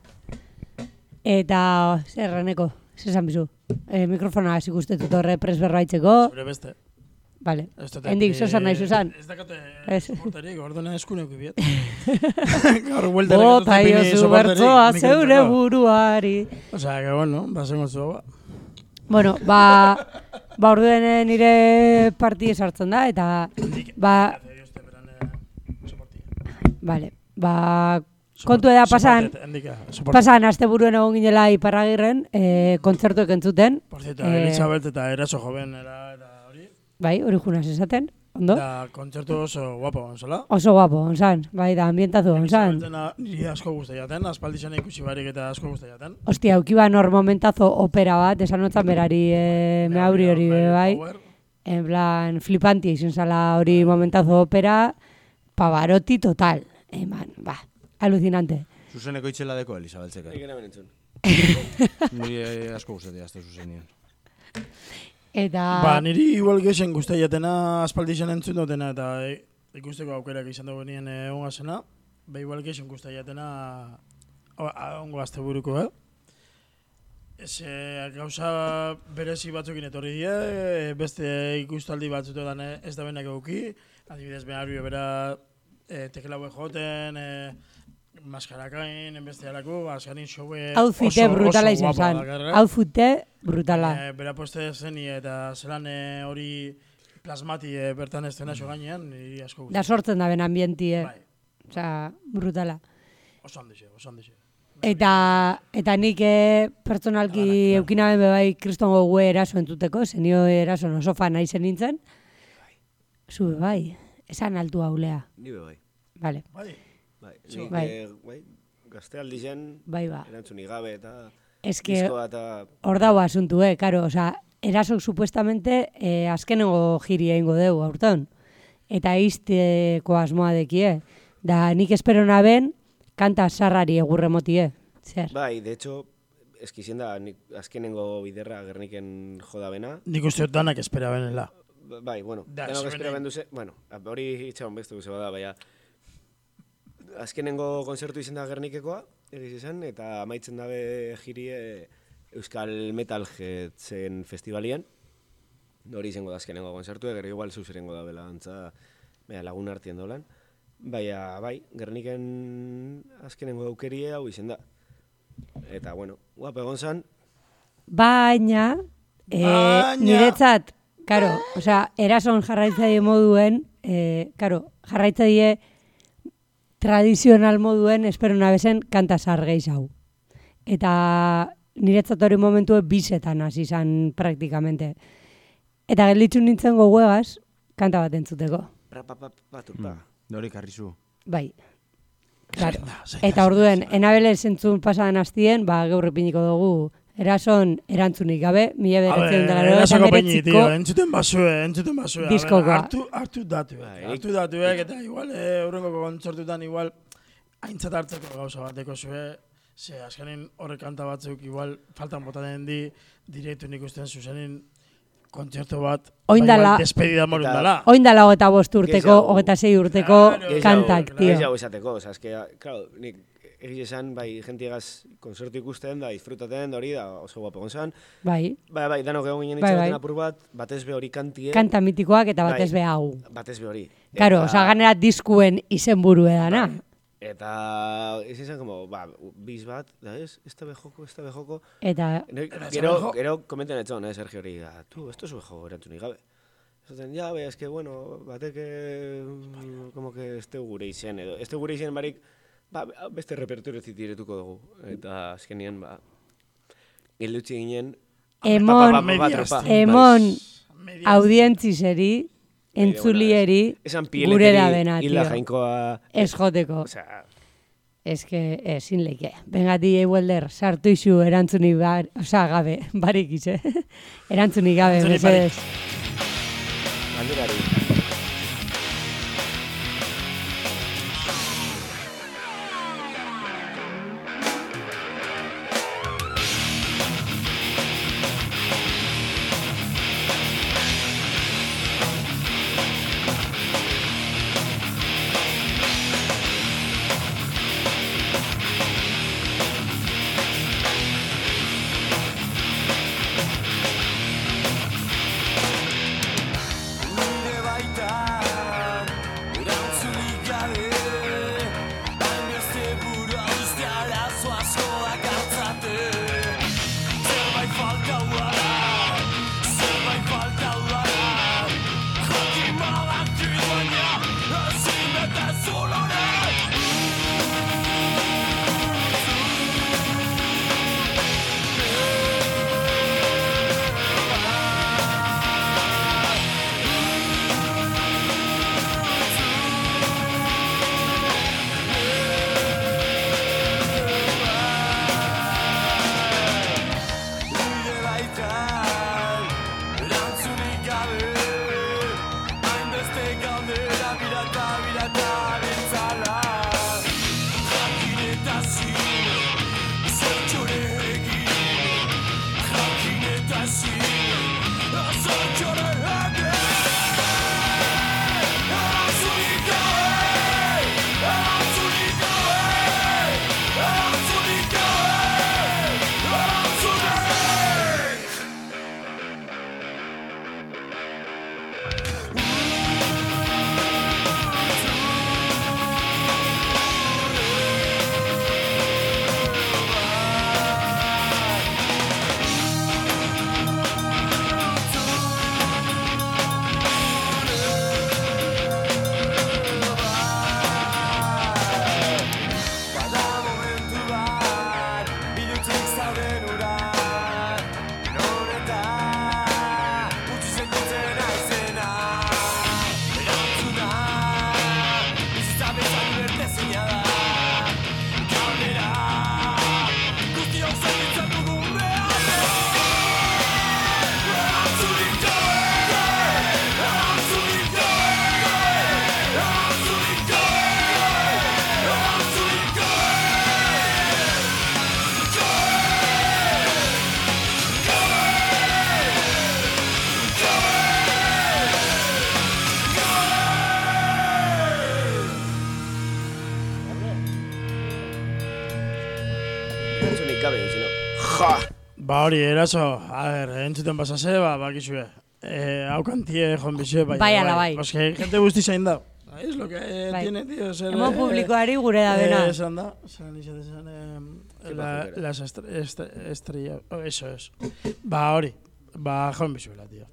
Eta, zer raneko, zer bizu. E, mikrofona hasi dut horre pres berbaitzeko. Zure beste. Vale. Dut- Hendik, zosan nahi zuzan. Ez dakate Ez. soporterik, orduan eskunek biet. Gaur buelta Bota iozu bertzoa zeure buruari. Osea, que bueno, basengo zu ba. Bueno, ba, ba orduen eh, nire parti sartzen da, eta, ba, vale, ba, kontu eda pasan, pasan aste buruen egon ginela iparragirren, e, kontzertuek entzuten, Por cierto, Eh, Elizabeth eta eraso joven era, era hori. bai, hori junaz esaten, ondo? Da, kontzertu oso guapo, gonzala. Oso guapo, onzan, bai, da, ambientazu, onzan. Niri asko gusta jaten, aspaldi zen ikusi barik eta asko gusta jaten. Ostia, aukiba nor momentazo opera bat, esan notzan berari, e, mehauri hori bai. En plan, flipanti izan zala hori momentazo opera, Pavarotti total. Eman, ba, alucinante. Zuzeneko itxela deko, Elisabeltzeka. Nik eramen entzun. Niri eh, asko gustatzen azte zuzenien. Eta, Ba, niri igual gexen guztia jatena, aspaldi zen entzun dutena, eta e, ikusteko aukerak izan dugu nien egon zena, ba igual gexen guztia jatena ongo azte buruko, eh? Ez, e, gauza berezi batzukin etorri die, beste ikustaldi batzutetan ez da benak euki, adibidez behar bera e, teklaue joten, e, maskarakain, enbeste alako, azkarin showe outfite brutala izan guapa zan. dakarra. Outfite brutala. Eh, bera poste zeni eta zelan eh, hori plasmati eh, bertan ez dena gainean, niri asko Da sortzen da ben ambientie. Bai, Osea, brutala. oso handixe, oso handixe. Eta, eta nik eh, pertsonalki eukinaben be bai kriston gogue eraso entzuteko, zenio eraso oso fan nahi zen nintzen. Zu be bai, esan altu haulea. Ni be bai. Vale, Bai, Bai, Zu. nik, Bai. eh, bai, gaztealdi zen, bai ba. erantzunik gabe eta diskoa eta hor dago asuntu, eh, karo, osea, erasok supuestamente eh, azkenengo jiri egingo dugu aurton. Eta izteko asmoa dekie. Da nik espero naben, kanta sarrari egurre motie. Zer? Bai, de hecho, eskizien da, nik azkenengo biderra gerniken joda bena. nik uste danak espera benela. Ba- Bai, bueno, Da, espero egin. benduze, bueno, a- hori itxaron beste guze bada, baina azkenengo konzertu izan da Gernikekoa, egiz izan, eta amaitzen dabe jirie Euskal Metal Headsen festivalien. Hori izango da azkenengo konzertu, gero igual zuzerengo da bela antza, baina lagun artien dolan. Baina, bai, Gerniken azkenengo aukerie hau izan da. Eta, bueno, guapo egon zan, Baina, eh, Baina- niretzat, karo, osea, erason jarraitzaile moduen, eh, karo, jarraitzaile tradizional moduen espero nabezen kanta sargeiz hau. Eta niretzat hori momentu bisetan hasi izan praktikamente. Eta gelditu nintzen goguegaz, kanta bat entzuteko. pra, pa, pa, pa, turpa. Dori karrizu. Bai. Claro. Eta orduen, enabele zentzun pasadan hastien, ba, gaur dugu, erason erantzunik gabe, mila A beratzen ber, dela erasoko peini, tio, entzuten basue, entzuten ber, diskokoa. Hartu, hartu datuek, Bai, hartu datuek, eta igual, eh, aurrengo kontzertutan igual, aintzat hartzeko gauza bateko zue, ze azkenin horrek kanta batzuk igual faltan botaten di, direktu nik usten zuzenin kontzertu bat, Oindala- ba, despedida morun dala. Oin dala hogeta bost urteko, hogeta sei urteko Claro, kantak, tio. Gehiago esateko, oza, eske, claro, nik egia esan, bai, jentiegaz konzertu ikusten, da, disfrutaten, da hori, da, oso guapo gonzan. Bai, Bai, bai, danok egon ginen Bai, bai. apur bat, batez be hori kantie. kanta mitikoak eta batez Bai. be hau. Batez be hori. Karo, Eta- oza, ganera diskuen izenburu edana. Eta, ez izan, como, ba, biz bat, da ez, ez da bejoko, ez da bejoko. Eta, Gero, gero, komenten etzon, eh, Sergio hori, ah, tu, esto es bejo, erantzunik gabe. Esaten, ja, bai, eske, bueno, bateke, mm, como que este gure izen, edo, este gure izen barik, ba, beste repertorio zitiretuko dugu. Eta, azkenien, ba, gildutzi ginen, emon, emon audientziseri, entzulieri, gure da bena, hila tio. jainkoa, Ez joteko. osea, Ez que, ezin leike. Benga, DJ Welder, sartu isu erantzunik bar, osa, gabe, barik ize. erantzunik gabe, barik. mesedez. galderari. Eraso, a ver, entzuten pasase, ba, bakizue. Eh, hau kantie joan bizue, bai. Bai, ala bai. Oske, gente guzti zain da. Es lo que eh, Bai. tiene, tío. Ser, Emon eh, publikoari gure da bena. Eh, esan da, esan izate zen, eh, la, las estre, estre, estrella, oh, eso es. Ba hori, ba, joan bizuela, tío.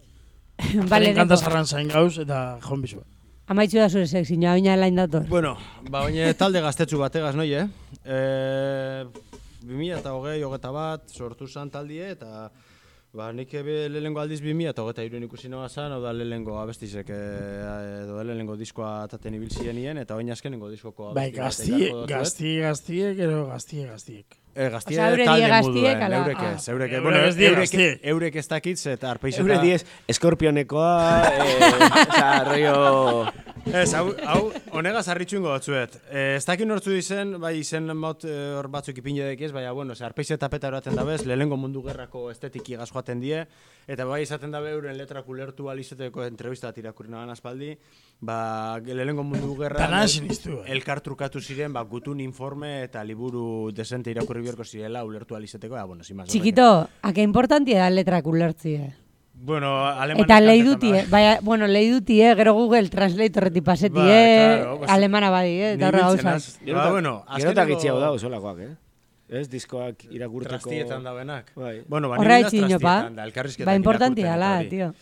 Bale, encanta neko. zarran zain gauz, eta joan bizuela. Amaitzu da zure sexina, oina lain dator. Bueno, ba, baina talde gaztetxu bategaz, noi, eh? E, 2000 eta hogei, hogeta bat, sortu zan taldie, eta ba, nik ebe lehengo aldiz 2000 eta hogeta iruen ikusi noa zan, hau da lehengo abestizek, e, edo lehengo diskoa taten ibiltzien nien, eta oin azkenengo diskokoa Bai, gaztie, gaztie, gaztiek, ero gaztie, gaztiek. E, gaztie Osea, eurek talde gaztiek, moduen, ala- eurek ah. ez, eurek, Eurek bueno, ez die eurek, gaztiek. eurek ez dakitz, eta arpeixeta... Eure diez, eskorpionekoa, eh, oza, rollo... Ez, hau, hau honegaz harritxu ingo batzuet. Eh, ez dakit nortzu izen, bai izen mot eh, hor batzuk ipinedek ez, baina, bueno, ze arpeize tapeta eraten dabez, lehengo mundu gerrako estetiki gaz joaten die, eta bai izaten dabe euren letrak ulertu alizeteko entrevista bat irakurri nagan aspaldi, ba, lehengo mundu gerra... Eh. Elkartrukatu ziren, ba, gutun informe eta liburu desente irakurri biharko zirela ulertu alizeteko, ja, bueno, sin más. Txikito, ake importantia da letrak ulertzie. Bueno, alemanez Eta lehi dutie, da. baina, bueno, lehi dutie, gero Google Translatorretik pasetie, Bai, claro, pues, alemana badi, eh, eta Nibiltzen gauzak. az. Ba, bueno, Gerotak azkenengo- itxiago da, osolakoak, eh? Ez, diskoak irakurteko... Trastietan da benak. Bai. Bueno, ba, Horra nire da, elkarrizketak Ba, importantia ala, eta hori. tio.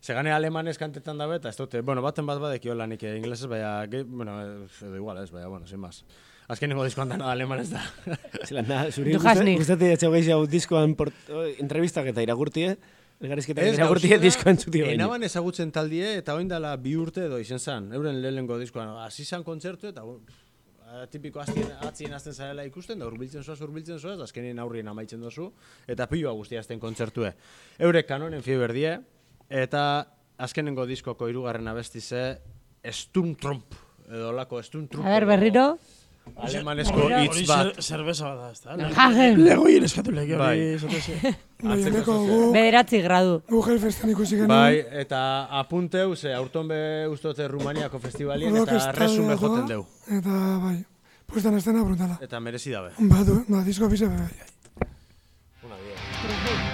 Segane alemanez kantetan dabe, eta ez dute, bueno, baten bat badekio nik eh, inglesez, baina, bueno, eh, edo igual ez, baina, bueno, sin más. Azkenengo diskoan dana alemanez da. Zelan da, zuri Du has nicht. guztati etxeo gehiago diskoan port, entrevistak eta iragurtie, elgarrizketak Ez, iragurtie diskoan entzuti baino. Enaban ezagutzen taldie, eta oin dela bi urte edo izen zan, euren lehenengo diskoan, hasi zan kontzertu, eta eh, tipiko aztien, atzien azten zarela ikusten, da urbiltzen zoaz, urbiltzen zoaz, azkenien aurrien amaitzen dozu, eta piloa guztia azten kontzertue. Eurek kanonen fieber die, eta azkenengo diskoko hirugarren abestize, Sturmtrump, edo lako Sturmtrump. A ber, berriro. Alemanesko Berriro. hitz bat. zer, zerbeza bat da, ez da? Hagen. Lego hien eskatu lege Bai. hori esate ze. Baina neko zoze. gu, Bederatzi gradu. gu Hellfestan ikusi genuen. Bai, eta apunteu, ze aurton be ustote Rumaniako festivalien, eta resume joten deu. Eta bai, puestan estena brutala. Eta merezi dabe. Badu, da, disko bize bai. If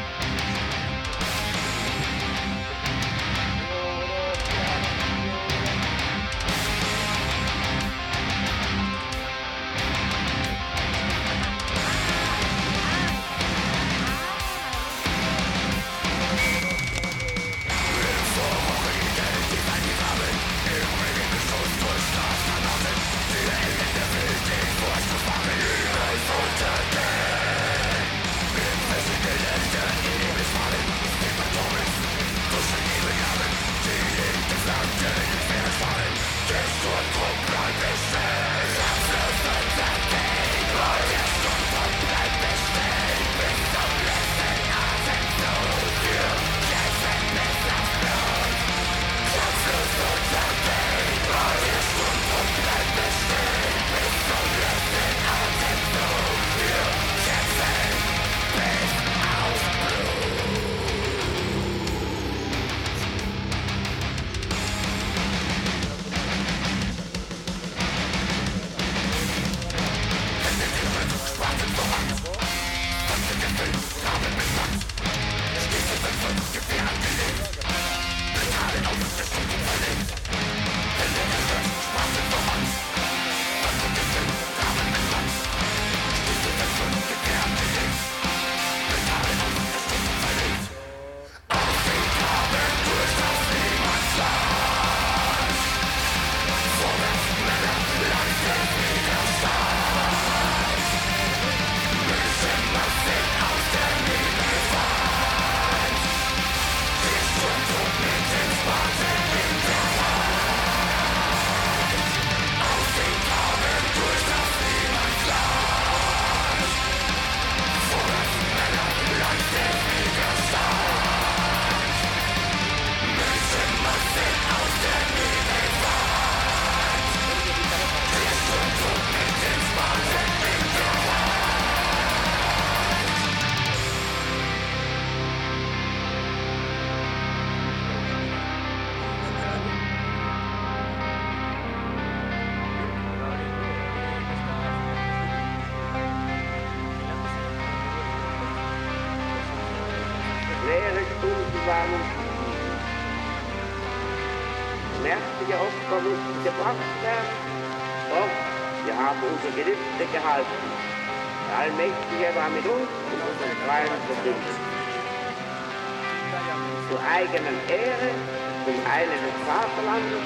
Landes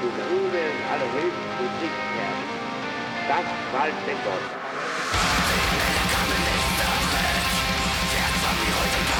zu Ruhe und alle Hilfen zu sich werden. Das waltet Gott. Willkommen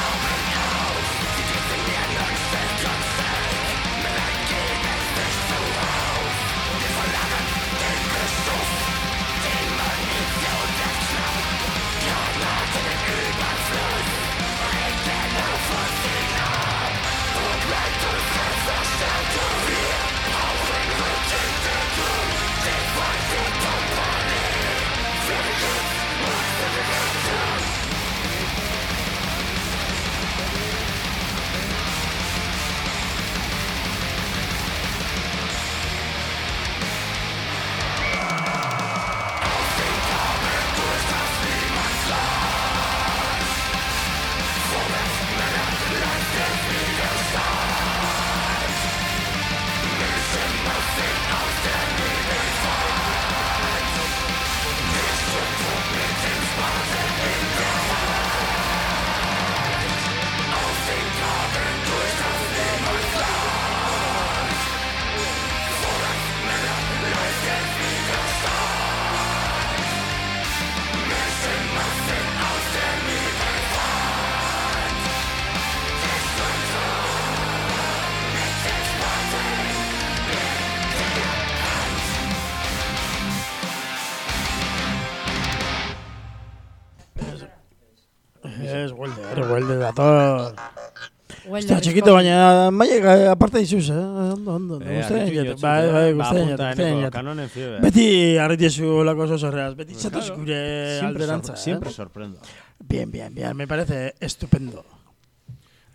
txikito, baina maiek eh, aparte dizuz, eh? Ondo, ondo, Eh, jat. diotzut, Bai, eh? bai, Ba, gustatzen jat. kanonen fieber. Beti harritiezu lako oso sorreaz, beti txatuz Claro. gure Siempre alderantza, sor- eh? Siempre sorprendo. Bien, bien, bien, me parece estupendo.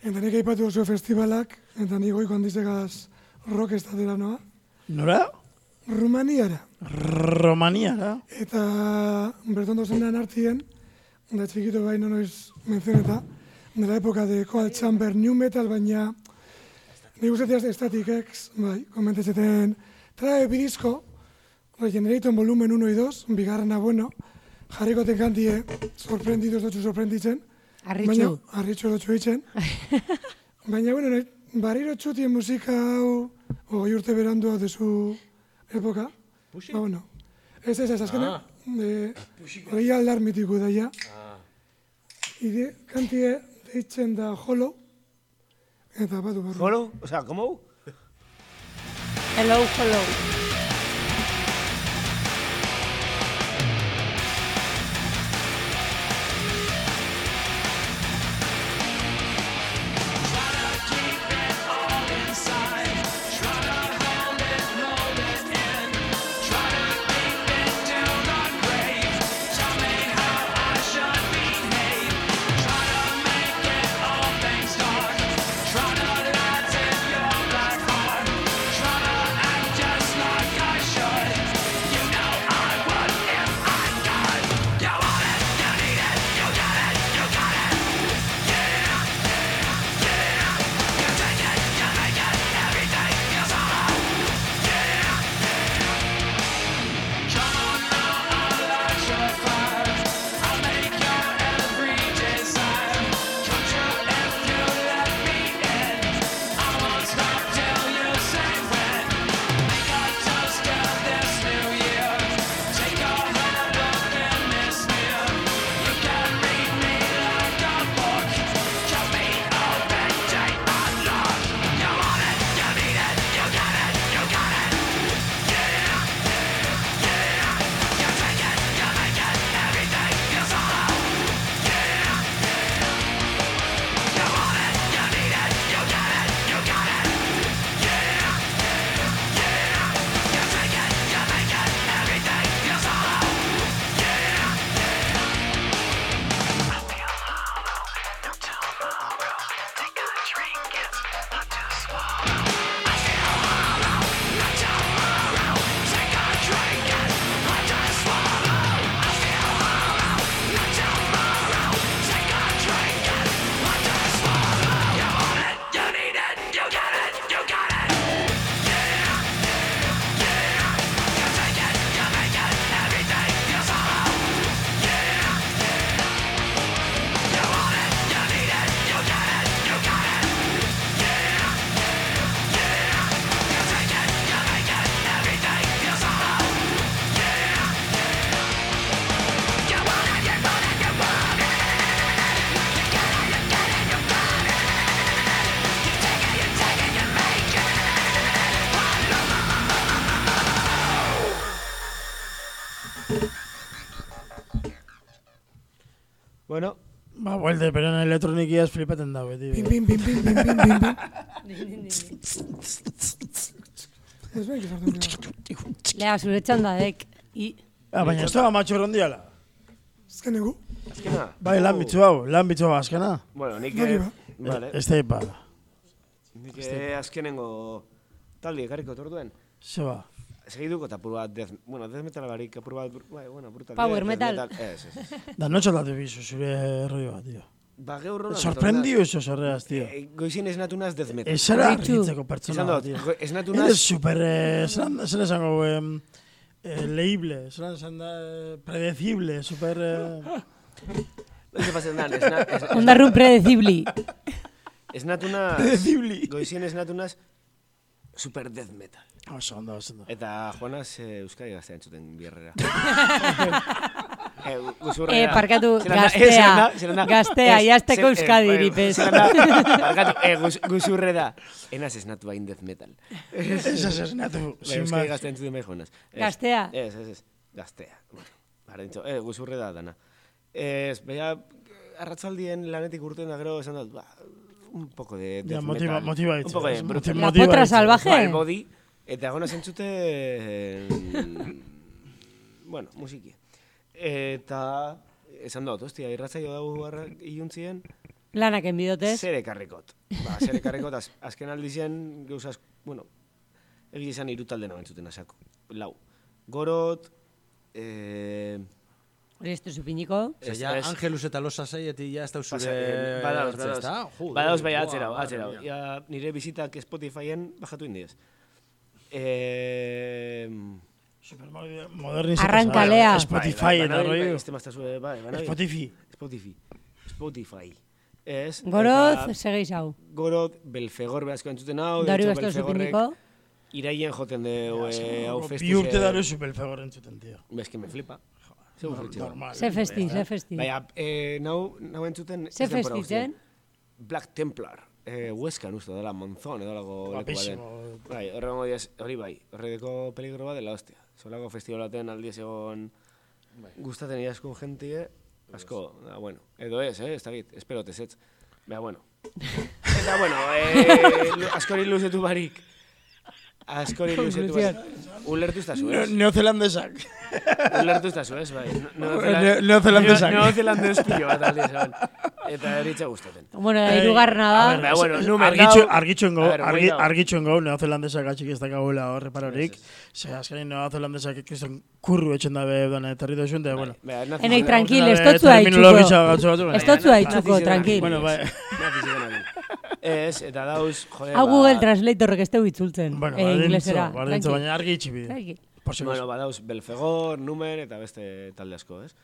Eta nik aipatu oso festivalak, eta nik goiko handizegaz rock estatera noa, Nora? Rumaniara. Romaniara. Eta berton dozenean hartien, da txikito bai no noiz menzioneta, de la época de Coal Chamber New Metal, baina nik uste ez Static X, bai, komentatzen, trae bidizko, Regenerator volumen 1 y 2, bigarrena bueno, jarriko tenkantie, sorprendidos dutxu sorprenditzen, Harritxu. baina, harritxu dutxu itzen, baina, bueno, nahi, barriro txutien musika hau, ogoi urte berandu dezu epoka, ba, bueno, ez, ez, ez, azkena, de, hori aldar mitiko daia, ide, kantie, deitzen da Hollow eta batu barru. Hollow? O sea, como? Hello, Hollow. Welder, pero en elektronikiaz flipaten da, beti. Pim, pim, pim, pim, pim, pim, pim, pim. Izartzen dira. Lea, zure txandadek. I, Ah, baina ez da matxorron diala. Azken egu. Azkena. Bai, lan bitzu hau, lan bitzu hau azkena. Bueno, nik... Eh, ba. Vale. Ez da ipa. Nik eh, azkenengo taldi ekarriko torduen. Zeba. Segiduko eta apur bat death, bueno, death metal barik, apur bat, bai, bueno, brutal. Power death metal. Ez, ez, ez. Da notxo datu bizu, zure rollo bat, tío. Ba, gaur rola. Sorprendio eso sorreaz, tío. Eh, goizien esnatu naz death metal. Esara Ritu. argitzeko pertsona Esan bat, dut, tío. esnatu naz, super, eh, zelan zelan esango, eh, leíble, zelan esan da, eh, predecible, super... Eh, ez pasen dan, esna, es, ondarrun predecibli. esnatu naz, predecible. goizien esnatu naz, super death metal. Oso ondo, oso ondo. Eta Juanaz eh, Euskadi gaztea entzuten bierrera. eh. Eh, parkatu, da- eh, gaztea. da- da- Gaztea, jazteko zel- Euskadi bai, iripez. da- Parkatu, eh, guz, guzurrera. Enaz esnatu bain death metal. Esa es esnatu, Bai, sin Euskadi más. gaztea entzuten bai Juanaz. Ez, Gaztea. Ez, ez, ez. Gaztea. Bueno, Bara dintzo, eh, guzurre da dana. Ez, beha, arratzaldien lanetik urten da gero esan dut, ba, un poco de death Ja, motiva, metal. motiva Un poco de brutal. La potra salvaje. Ba, el body, eta gona zentzute, bueno, musiki. Eta, esan dut, ostia, irratzaio dago arra iluntzien, Lanak enbidotez. zer ekarrikot. Ba, zer ekarrikot, az, azken aldizien, gauzaz, bueno, egia izan irutalde nagoen zuten asako. Lau. Gorot, eh, Hori ez duzu piniko. Zer, Ez, ja, ez. Angelus eta Los Asaieti ja ez da Pasa, zure... badauz, badauz. Badauz bai atzera, atzera. Ja, nire bizitak Spotifyen bajatu indiez. Eh, Modernizatu. Arrankalea. Spotify eta rollo. Este mazta zue, bai, bai. Spotify. Spotify. Spotify. Ez? Goroz, eta segiz hau. Gorot, Belfegor behazko entzuten hau. de Dari hecho, ez duzu Belfegorrek piniko. Iraien joten de eh, hau festuz. Bi urte daru super fegor entzuten, tío. Bez, que me flipa. Zeu fritxe. Normal. Ze festi, ze festi. Baina, eh, nau, nau entzuten... Ze festitzen? guztian. Black Templar. Eh, Huescan uste dela, Monzón edo lago leku baten. Bai, horrengo diaz, hori bai, horredeko peligro bat dela hostia. Solako festivalaten aldiz egon gustaten iaskun jentie, asko, da, bueno, edo ez, eh, ez dakit, espero tezetz. Baina, bueno. Eta, bueno, eh, askori luzetu barik. Askori luzetu barik. Ulertu estazu, ez? Neozelandesak. Ulertu estazu, ez, bai. Ne- neozelandesak. Neozelandez pilo bat aldiz egon. Eta eritza gustaten. Bueno, da, irugarrena A da. ver, Baina, bueno, numen argitxu, dau- argitxuen gau, A ver, argi, guai dau. argitxuen gau, neozelandesak atxik ez dakagula horre parorik. Ze, azkenin neozelandesak ikusten kurru etxen dabe dana etorri dozun, da, bueno. Enei, tranquil, ez totzu terminologitza haitxuko. gatzo batzu, Ez baina- totzu haitxuko, Nazi ziren tranquil. Bueno, bai. Ez, eta dauz, jode, Hau ba- Google Translatorrek ez teu itzultzen. Bueno, eh, inglesera. Tranqui. baina argi itxi bide. Si Bueno, badauz Belfegor, Numen eta beste talde asko, ez?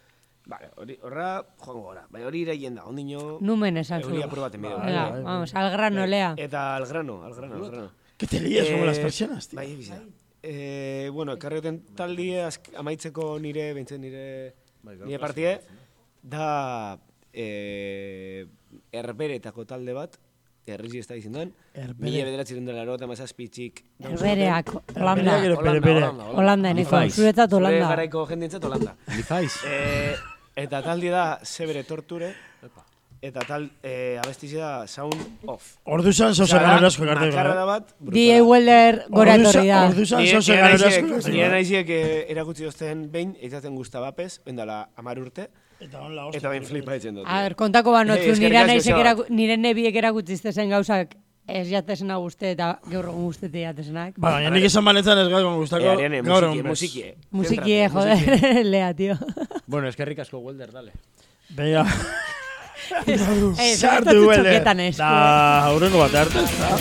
Vale, hori, horra, joango gora. Baina hori iraien da, ondino... Numen esan zu. Euri apur baten bideo. Venga, bai, vamos, al grano, lea. Eta al grano, al grano, al grano. Que te lías como Eh, las persianas, tío. Bai, egiza. Eh, bueno, ekarri duten taldie amaitzeko nire, beintzen nire, nire partie, da eh, erberetako talde bat, errizi ez da izindan, mila bederatzen dela erota mazazpitxik. Herbereak, Herbereak Holanda. pere. Holanda, eneko, zuretzat Zure Holanda. garaiko jendientzat Holanda. Lifaiz. Eh, eta taldi da Sebere Torture, eta tal, eh, abestizi da Sound Off. Ordu zan zoze Osea, gano asko garteko. Makarra da eh? bat, D.A. Welder gora etorri da. Ordu zan Nire zoze nire gano naiziek- asko nire garteko. naiziek eh, erakutsi dozten behin, eitzaten guzta bapez, bendala amar urte, Eta on la hostia. eta behin flipa etzen dut. A ver, kontako banotzu, Eh, eskerrik nire naizek eraku, nire nebiek erakutziztezen gauzak ez jatesena guzte eta gaur egun guztete jatesenak. Ba, baina nik esan banetan ez gaur gustako. Eh, Ariane, gaur egun musikie. Musikie, joder, lea, tio. Bueno, eskerrik asko, Welder, dale. Beia, Eh, sartu ez. Da, aurrengo bat arte, ez da.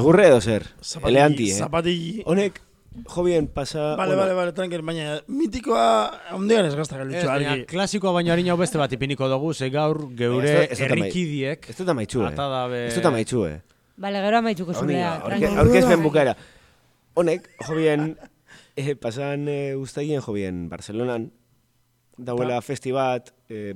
Egurre edo zer? Eleanti, eh? zapatili. Honek, jobien pasa... Vale, vale, vale, tranquil, baina mitikoa ondean ez gazta Ez, galditxo, baina argi. klasikoa baino harina beste bat ipiniko dugu, ze gaur geure dut- ez dut Ez amaitxu, eh? ata dabe... Ez dut amaitxu, eh? Bale, gero amaitzuko zulea. Aurke- Aurkezpen bukaera. Honek, jobien, eh, pasan eh, ustagien jobien Barcelonan, dauela festi bat, eh,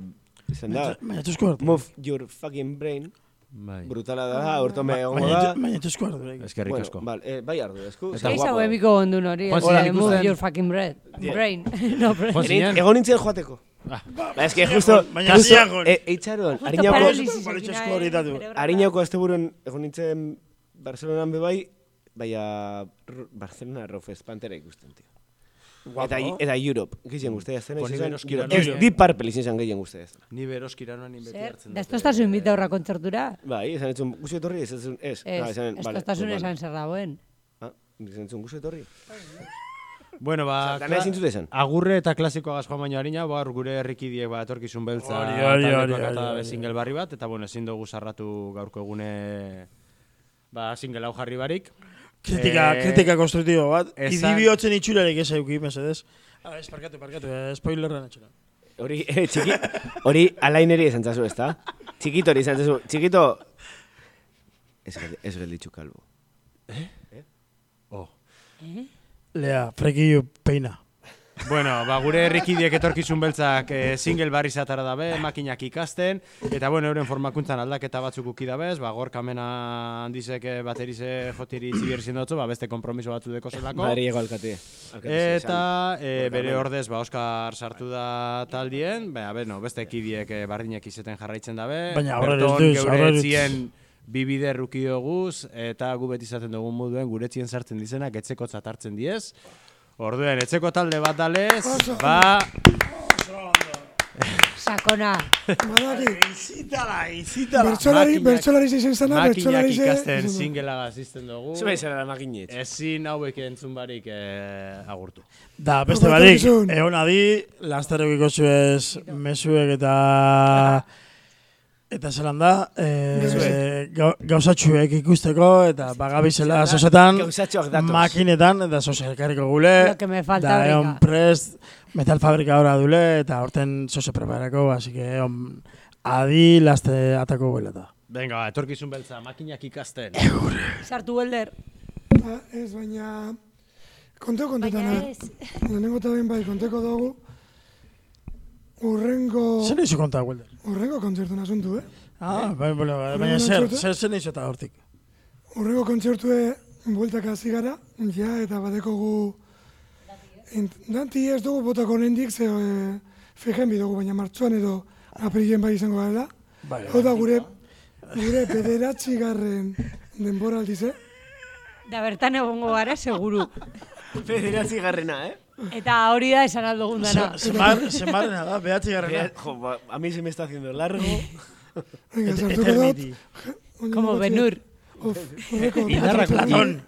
izan da, Baina tuzko hartu. Move Your Fucking Brain, Bai. brutala da, urtome egongo Baina da. tu- baina tuzko hartu. eh. Eskerrik Bueno, asko. Val, eh, bai ardu, esku. Eta Ez guapo. hau ebiko gondun hori. Eh, Move your fucking bread. Brain. no, brain. Egon nintzen joateko. Ah. Ba, ez que justo, Baina justo, ziagon. eitxaron, Justo harinako, harinako asteburuan egon nintzen Barcelonan bebai, baina Barcelona Rofes Pantera ikusten, tio. Eta, eta Europe, gehien guztia izan, Europe. ez. Deep Purple izan zen gehien guztia zena. Ni beroskira noa, ni beti Zer, hartzen da esto estazu invita horra kontzertura? Bai, esan etzun, guzu etorri, ez etzun, ez. Ez, Ah, vale, estasun pues esan zer dagoen. Ah, esan etzun, guzu etorri. Bueno, ba, agurre eta klasikoa gazkoa baino harina, ba, gure herrikidiek ba, etorkizun beltza eta single barri bat, eta bueno, ezin dugu sarratu gaurko egune ba, single hau jarri barik. Kritika, Eh, kritika konstruktibo bat. esan- Idi bihotzen itxurarik ez euki, mesedez. Ah, ez, parkatu, parkatu, eh, spoilerra etxera. Hori, eh, txiki, hori alaineri esan zazu, ezta? Txikito hori esan zazu, txikito... Ez, ez gelditzu kalbo. Oh. Lea, frekillo peina. Bueno, ba, gure herrikidiek etorkizun beltzak eh, single barri zatara dabe, makinak ikasten, eta bueno, euren formakuntzan aldaketa batzuk uki dabez, ba, gor kamena handizek eh, baterize jotiri txibier zindotzu, ba, beste kompromiso batzu deko zelako. Madri ego alkate Eta e, bere Kamena. ordez ba Oskar sartu da taldien, ba beno, beste ekidiek e, bardinak izeten jarraitzen dabe. Baina aurrera ez Berton duz, geure aurrera ez. etzien bi bide ruki doguz, eta gu beti izaten dugun moduen gure etzien sartzen dizenak etzeko hartzen diez. Orduen, etzeko talde bat dalez, ba, Sakona. Badaki, Izitala, izitala. bertsolari, Makinak- bertsolari izan zena, makinak bertsolari ikasten singela gazizten dugu. Zuma izan da makinetz. Ezin hauek entzun barik eh, agurtu. Da, beste barik, egon adi, lasterreko zuez mesuek eta... Eta zelan da, e, gauzatxuek ikusteko, eta bagabizela datoz. makinetan, eta sose ekarriko gule. Da, egon prest, metal fabrika ora dule, eta horten sose preparako, así que egon adi laste atako gueleta. Venga, etorkizun beltza, makinak ikasten. Sartu belder. Ba, ez, baina... Konteo kontetan, Baina eh? ez. lehenengo eta bai konteko dugu, urrengo, Zer nizu konta, Welder? Urrengo kontzertuen asuntu, eh? Ah, bai, bai, bai, baina zer, kontzertu? zer, nizu eta hortik. Urrengo kontzertue bueltaka hasi gara, ja, eta badekogu... Ent, danti ez dugu botako nendik, ze e, fijen bidugu, baina martxoan edo aprilen bai izango gara. Bai, Hau da gure, gure bederatzi garren denbora aldize. Da bertan egongo gara, seguru. Federatzi garrena, eh? Eta hori da esan aldogun dana. Zemar, zemarrena da, behatzi garrena. Bea- Jo, ba, a mí se me está haciendo largo. Venga, sartuko dut. Como Benur. Indarrak atratu- Platón.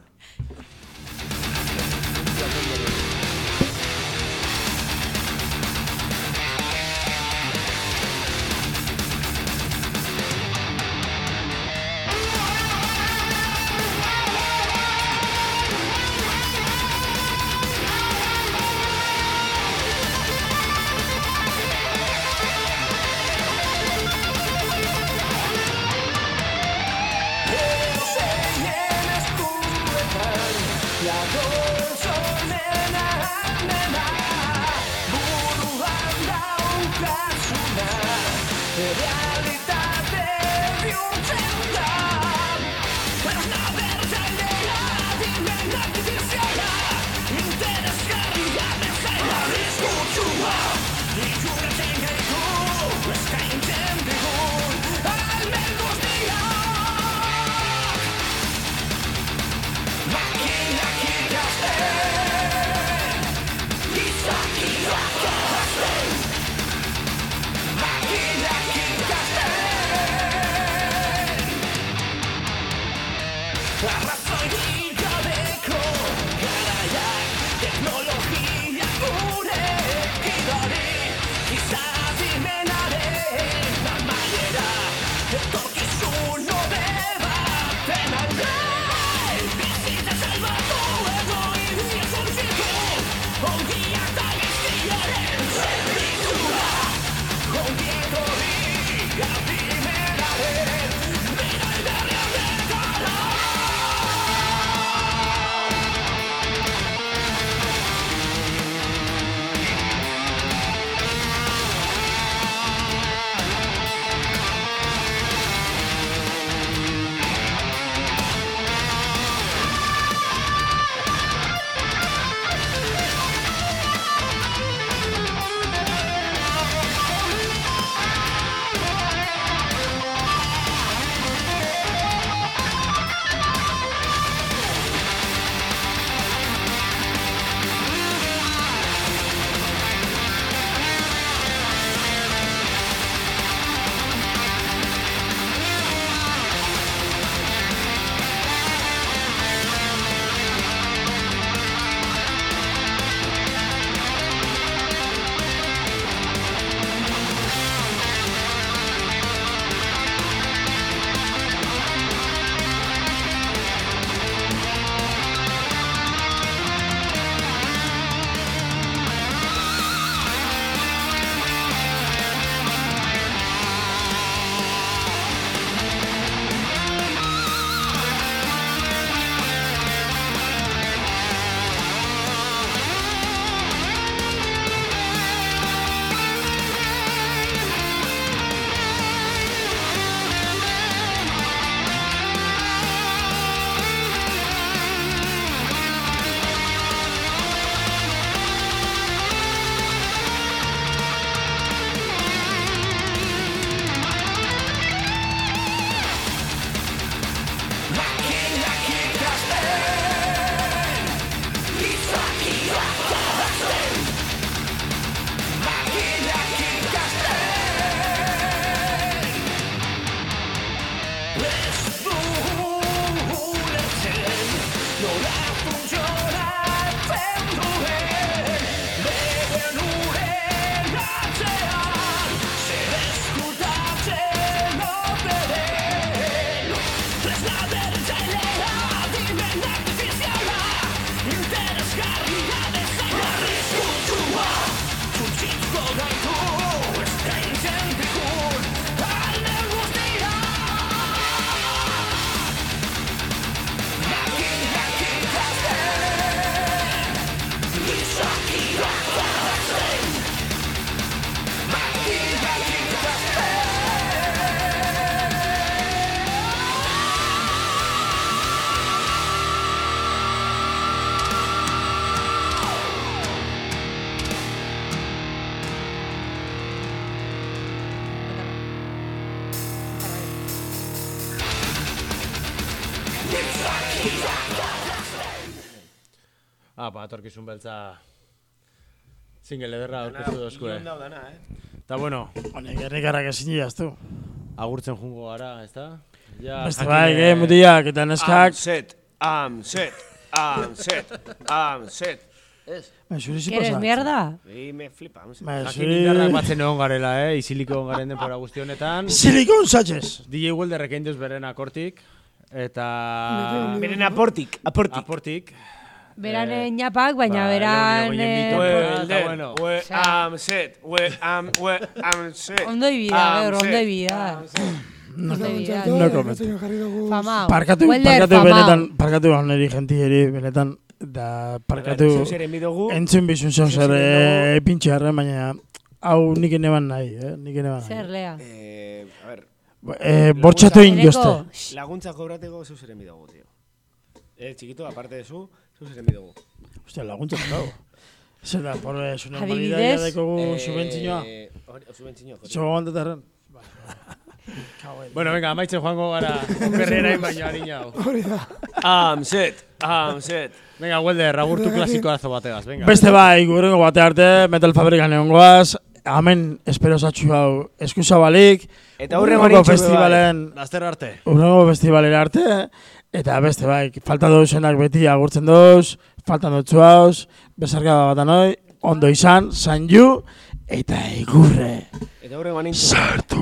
Atorkizun beltza single ederra aurkeztu dozkue. Ion dau dana, eh? Ta bueno, Honek errikarrak ezin jaztu. agurtzen jungo gara, ezta? Ja, Beste bai, eh, eh, mutiak eta neskak. set, am set, am set, am set. Ez? Ba, zuri zi ¿Quieres pasa. mierda? Y me flipa. Ba, Jakin zuri... batzen egon garela, eh? Isiliko egon garen denpora guzti honetan. Silikon Sánchez. DJ Welderrek egin duz beren akortik. Eta... Beren aportik, aportik. Aportik. Beran Eh, ñapak, baina ba, beran... Eh, Oien We, Eta Elder, bueno. we Osea. am set, we am, we am set. Ondo ibida, gaur, ondo ibida. No jarri dugu... Famao. Parkatu, parkatu benetan, parkatu honeri gentieri, benetan, da parkatu... Entzun bizun zeu zer e, pintxe harren, baina hau nik eneban nahi, eh? Nik eneban nahi. Zer, Lea? Eh, a ver, Eh, bortxatu shh, laguntza kobrateko zeu zeren bidago, tío. Eh, chiquito, aparte de zu, zeu zeren bidago. Hostia, laguntza dago. Zer da, por eh, su normalidad dekogu subentzioa. Eh, hori- subentzioa, hori. Zo aguantatarren. Bueno, venga, amaitzen joango gara okerrerain baina harina hau. Hori da. I'm set, I'm set. Venga, Welder, agurtu klasikoazo bategaz, venga. Beste bai, gurrengo bate arte, Metal Fabrikan egon goaz, hemen espero zatxu hau eskuzabalik, Eta hurrengo bai. festivalen, Laster arte. hurrengo festivalera arte, Eta beste, bai, falta dozenak beti agurtzen doz, faltan dotzu hauz, bezarka da bat anoi, ondo izan, san ju, eta igurre. Eta horre banin. Sartu.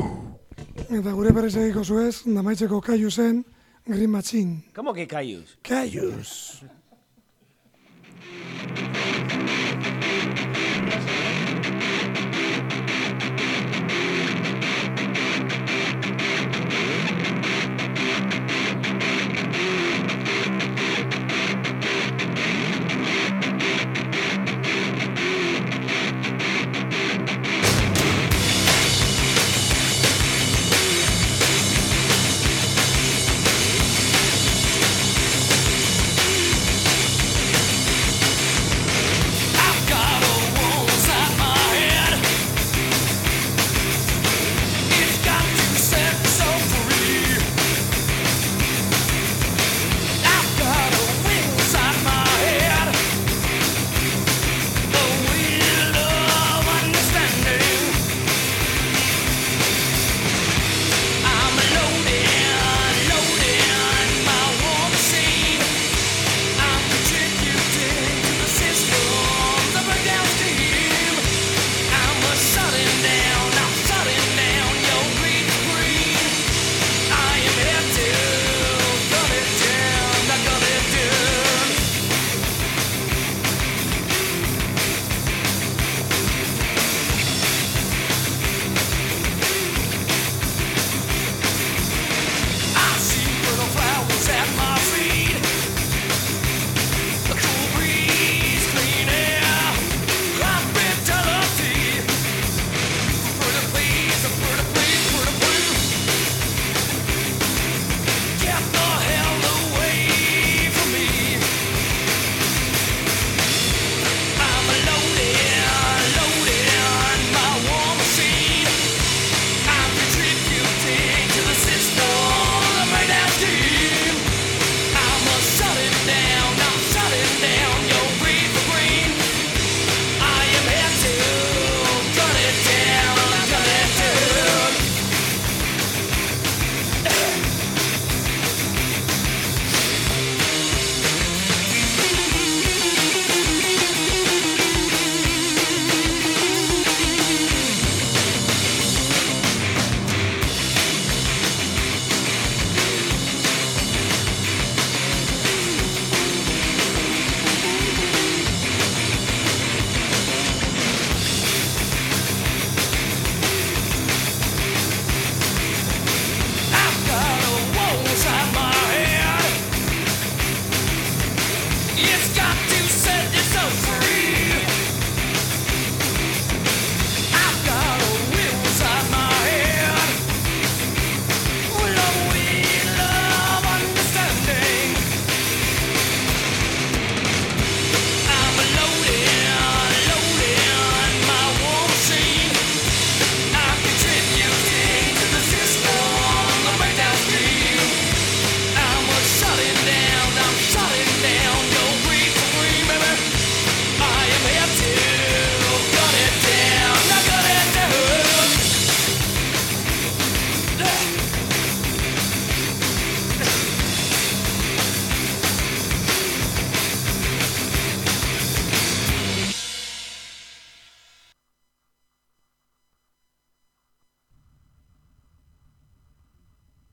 Eta gure berriz egiko zuez, namaitzeko kaiu zen, grin matxin. Kamo que kaiuz? Kaiuz.